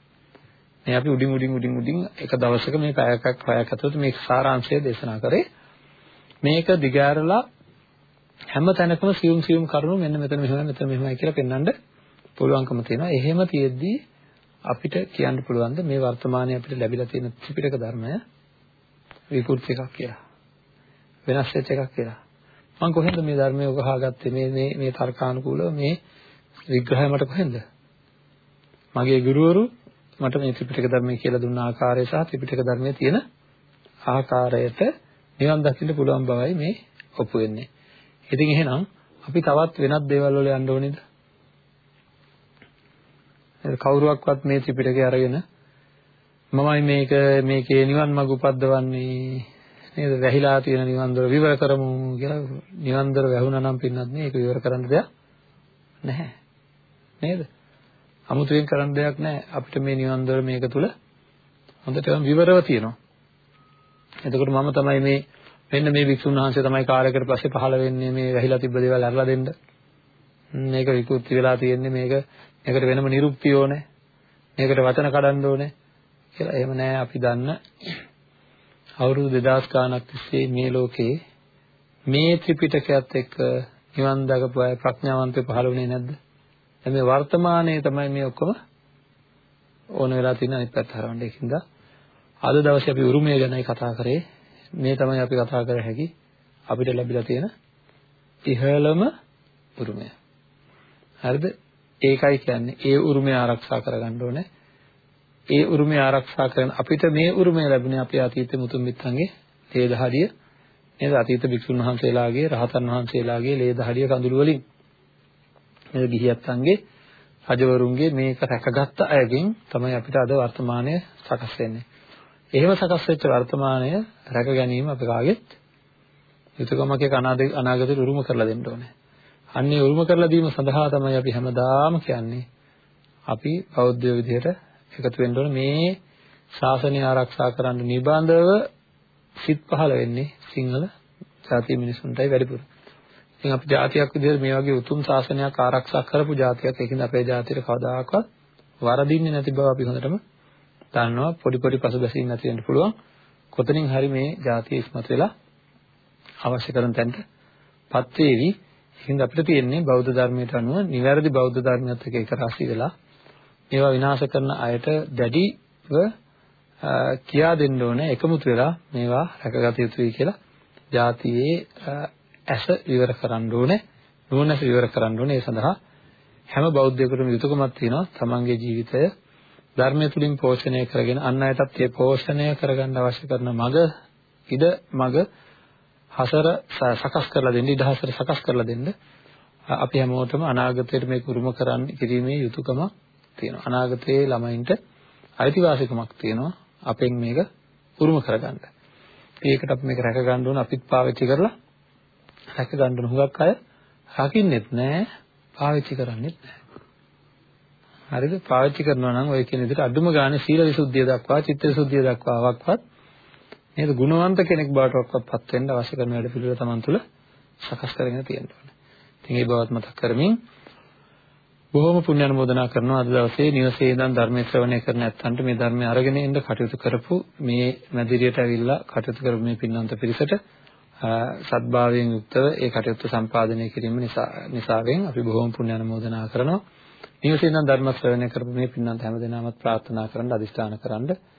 මේ අපි උඩින් උඩින් උඩින් උඩින් එක දවසක මේ පැයකක් පැයක් ඇතුළත මේ සාරාංශය දේශනා කරේ. මේක දිගාරලා හැම තැනකම සියුම් සියුම් කරුණු මෙන්න මෙතන මෙහෙමයි මෙතන මෙහෙමයි කියලා පෙන්වන්න පුළුවන්කම තියෙනවා. එහෙම තියෙද්දි අපිට කියන්න පුළුවන් මේ වර්තමානයේ අපිට ලැබිලා තියෙන ත්‍රිපිටක ධර්මය විකෘති එකක් කියලා. වෙනස් වෙච්ච එකක් කියලා. මම කොහෙන්ද මේ ධර්මය උගහාගත්තේ මේ මේ මේ තර්කානුකූලව මේ විග්‍රහය මට කොහෙන්ද? මගේ ගුරුවරු මට මේ ත්‍රිපිටක ධර්මය කියලා දුන්න ආකාරය සහ ත්‍රිපිටක ධර්මයේ තියෙන ආකාරයට නිවන් දකින්න පුළුවන් බවයි මේ ඔප්පු වෙන්නේ. ඉතින් එහෙනම් අපි තවත් වෙනත් දේවල් වල යන්න ඕනේද? කවුරුවක්වත් මේ ත්‍රිපිටකය අරගෙන මමයි මේක මේකේ නිවන් මඟ උපද්දවන්නේ නේද? වැහිලා තියෙන නිවන් දොර විවර කරමු කියලා නිවන් දොර වැහුණා නම් පින්නත් මේක විවර කරන්න දෙයක් නැහැ. නේද? අමුතුවෙන් කරන්න දෙයක් නැහැ. අපිට මේ නිවන් දොර මේක තුල හොඳටම විවරව තියෙනවා. එතකොට මම තමයි මේ මෙන්න මේ වික්ෂුන් වහන්සේ තමයි කාලයකට පස්සේ පහළ වෙන්නේ මේ වැහිලා තිබ්බ දේවල් අරලා දෙන්න. මේක විකෘති වෙලා තියෙන්නේ. මේක මේකට වෙනම නිරුක්තිය ඕනේ මේකට වචන කඩන්න ඕනේ කියලා එහෙම නැහැ අපි දන්න අවුරුදු 2000 ගානක් තිස්සේ මේ ලෝකේ මේ ත්‍රිපිටකයත් එක්ක නිවන් දකපු අය ප්‍රඥාවන්තය පහළ වුණේ නැද්ද? දැන් මේ වර්තමානයේ තමයි මේ ඔක්කොම ඕන වෙලා තියෙන අනිත් පැත්ත හරවන්න. ඒකින්ද අද දවසේ අපි උරුමය ගැනයි කතා කරේ. මේ තමයි අපි කතා කර හැකි අපිට ලැබිලා තියෙන ඉහළම උරුමය. හරිද? ඒකයි කියන්නේ ඒ උරුමය ආරක්ෂා කරගන්න ඕනේ. ඒ උරුමය ආරක්ෂා කරන අපිට මේ උරුමය ලැබුණේ අපේ අතීත මුතුන් මිත්තන්ගේ ලේ දහඩිය නේද අතීත භික්ෂුන් වහන්සේලාගේ රහතන් වහන්සේලාගේ ලේ දහඩිය කඳුළු වලින් නේද ගිහියත්න්ගේ රජවරුන්ගේ මේක රැකගත්ත අයගෙන් තමයි අපිට අද වර්තමානයේ සකස් වෙන්නේ. එහෙම සකස් වෙච්ච වර්තමානය රැක ගැනීම අපි කාගෙත් යුතුයකමක් එක්ක අනාගතේ උරුම කරලා දෙන්න ඕනේ. අන්නේ උරුම කරලා දීම සඳහා තමයි අපි හැමදාම කියන්නේ අපි බෞද්ධ විදිහට එකතු වෙන්න ඕනේ මේ ශාසනය ආරක්ෂා කරන්න නිබඳව සිත් පහළ වෙන්නේ සිංහල ජාතිය මිනිසුන්ටයි වැඩිපුර. ඉතින් අපි ජාතියක් විදිහට මේ වගේ උතුම් ශාසනයක් ආරක්ෂා කරපු ජාතියක් ඒකින්ද අපේ ජාතියට කවදාකවත් වරදින්නේ නැති බව අපි හොඳටම දන්නවා. පොඩි පොඩි පසුබැසීම් නැති වෙන්න පුළුවන්. කොතනින් හරි මේ ජාතිය ඉස්මතු වෙලා අවශ්‍ය කරන තැනටපත් වේවි. ඒකින්ද අපිට තියෙන්නේ බෞද්ධ ධර්මයට අනුව නිවැරදි බෞද්ධ ධර්මයත් එක්ක එක රාශී වෙලා මේවා විනාශ කරන අයට දැඩිව කියා දෙන්න ඕනේ එකමුතු වෙලා මේවා රැකගත යුතුයි කියලා ජාතියේ ඇස විවර කරන්න ඕනේ නුවණැස විවර කරන්න ඕනේ. ඒ සඳහා හැම බෞද්ධයෙකුටම යුතුයකමක් තියෙනවා තමන්ගේ ජීවිතය ධර්මය තුලින් පෝෂණය කරගෙන අන් අයටත් ඒ පෝෂණය කරගන්න අවශ්‍ය කරන මඟ ඉද මඟ හසර සකස් කරලා දෙන්න ඉඩ හසර සකස් කරලා දෙන්න අපි හැමෝටම අනාගතයට මේක උරුම කරන්න කිරීමේ යුතුයකම තියෙනවා. අනාගතයේ ළමයින්ට අයිතිවාසිකමක් තියෙනවා අපෙන් මේක උරුම කරගන්න. ඒකට අපි මේක රැක ගන්න ඕන අපිත් පාවිච්චි කරලා රැක ගන්න ඕන හුඟක් අය රකින්නෙත් නෑ පාවිච්චි කරන්නෙත් නෑ. හරිද? පාවිච්චි කරනවා නම් ඔය කියන විදිහට අඩුම ගානේ සීල විසුද්ධිය දක්වා චිත්ත විසුද්ධිය දක්වාවක්වත් නේද ගුණවන්ත කෙනෙක් බවටපත් වෙන්න අවශ්‍ය කරන වැඩ පිළිවෙල Taman තුල සකස් කරගෙන තියෙන්න ඕනේ. ඉතින් ඒ බවත් මතක් කරමින් බොහොම පුණ්‍ය අනුමෝදනා කරනවා අද දවසේ නිවසේ ඉඳන් ධර්මයේ ශ්‍රවණය කරන ඇත්තන්ට මේ ධර්මය අරගෙන එන්න කටයුතු කරපු මේ මැදිරියට ඇවිල්ලා කටයුතු කරපු මේ පින්නන්ත පිරිසට සත්භාවයෙන් යුක්තව ඒ කටයුතු සම්පාදනය කිරීම නිසා නිසාවෙන් අපි බොහොම පුණ්‍ය අනුමෝදනා කරනවා නිවසේ ඉඳන් ධර්ම ශ්‍රවණය කරපු මේ පින්නන්ත හැමදෙනාමත් ප්‍රාර්ථනා කරන්න අදිස්ථාන කරන්න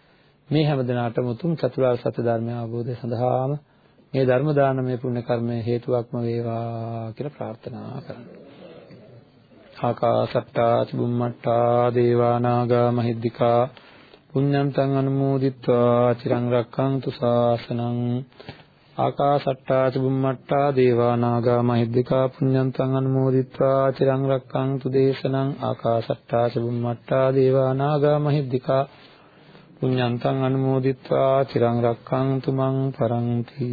මේ හැමදෙනාටම උතුම් චතුරාර්ය සත්‍ය ධර්මය අවබෝධය සඳහාම මේ ධර්ම දානමය පුණ්‍ය කර්මය හේතුවක්ම වේවා කියලා ප්‍රාර්ථනා කරනවා. ආකාසත්තා චුම්මට්ටා දේවා නාග මහිද්దికා පුඤ්ඤන්තං අනුමෝදිත්වා චිරං රැක්කන්තු ශාසනං ආකාසට්ටා චුම්මට්ටා දේවා නාග මහිද්దికා පුඤ්ඤන්තං අනුමෝදිත්වා චිරං රැක්කන්තු දේශනං ආකාසට්ටා චුම්මට්ටා දේවා නාග මහිද්దికා පුඤ්ඤන්තං අනුමෝදිත්වා චිරං රක්ඛන්තු මං පරන්ති।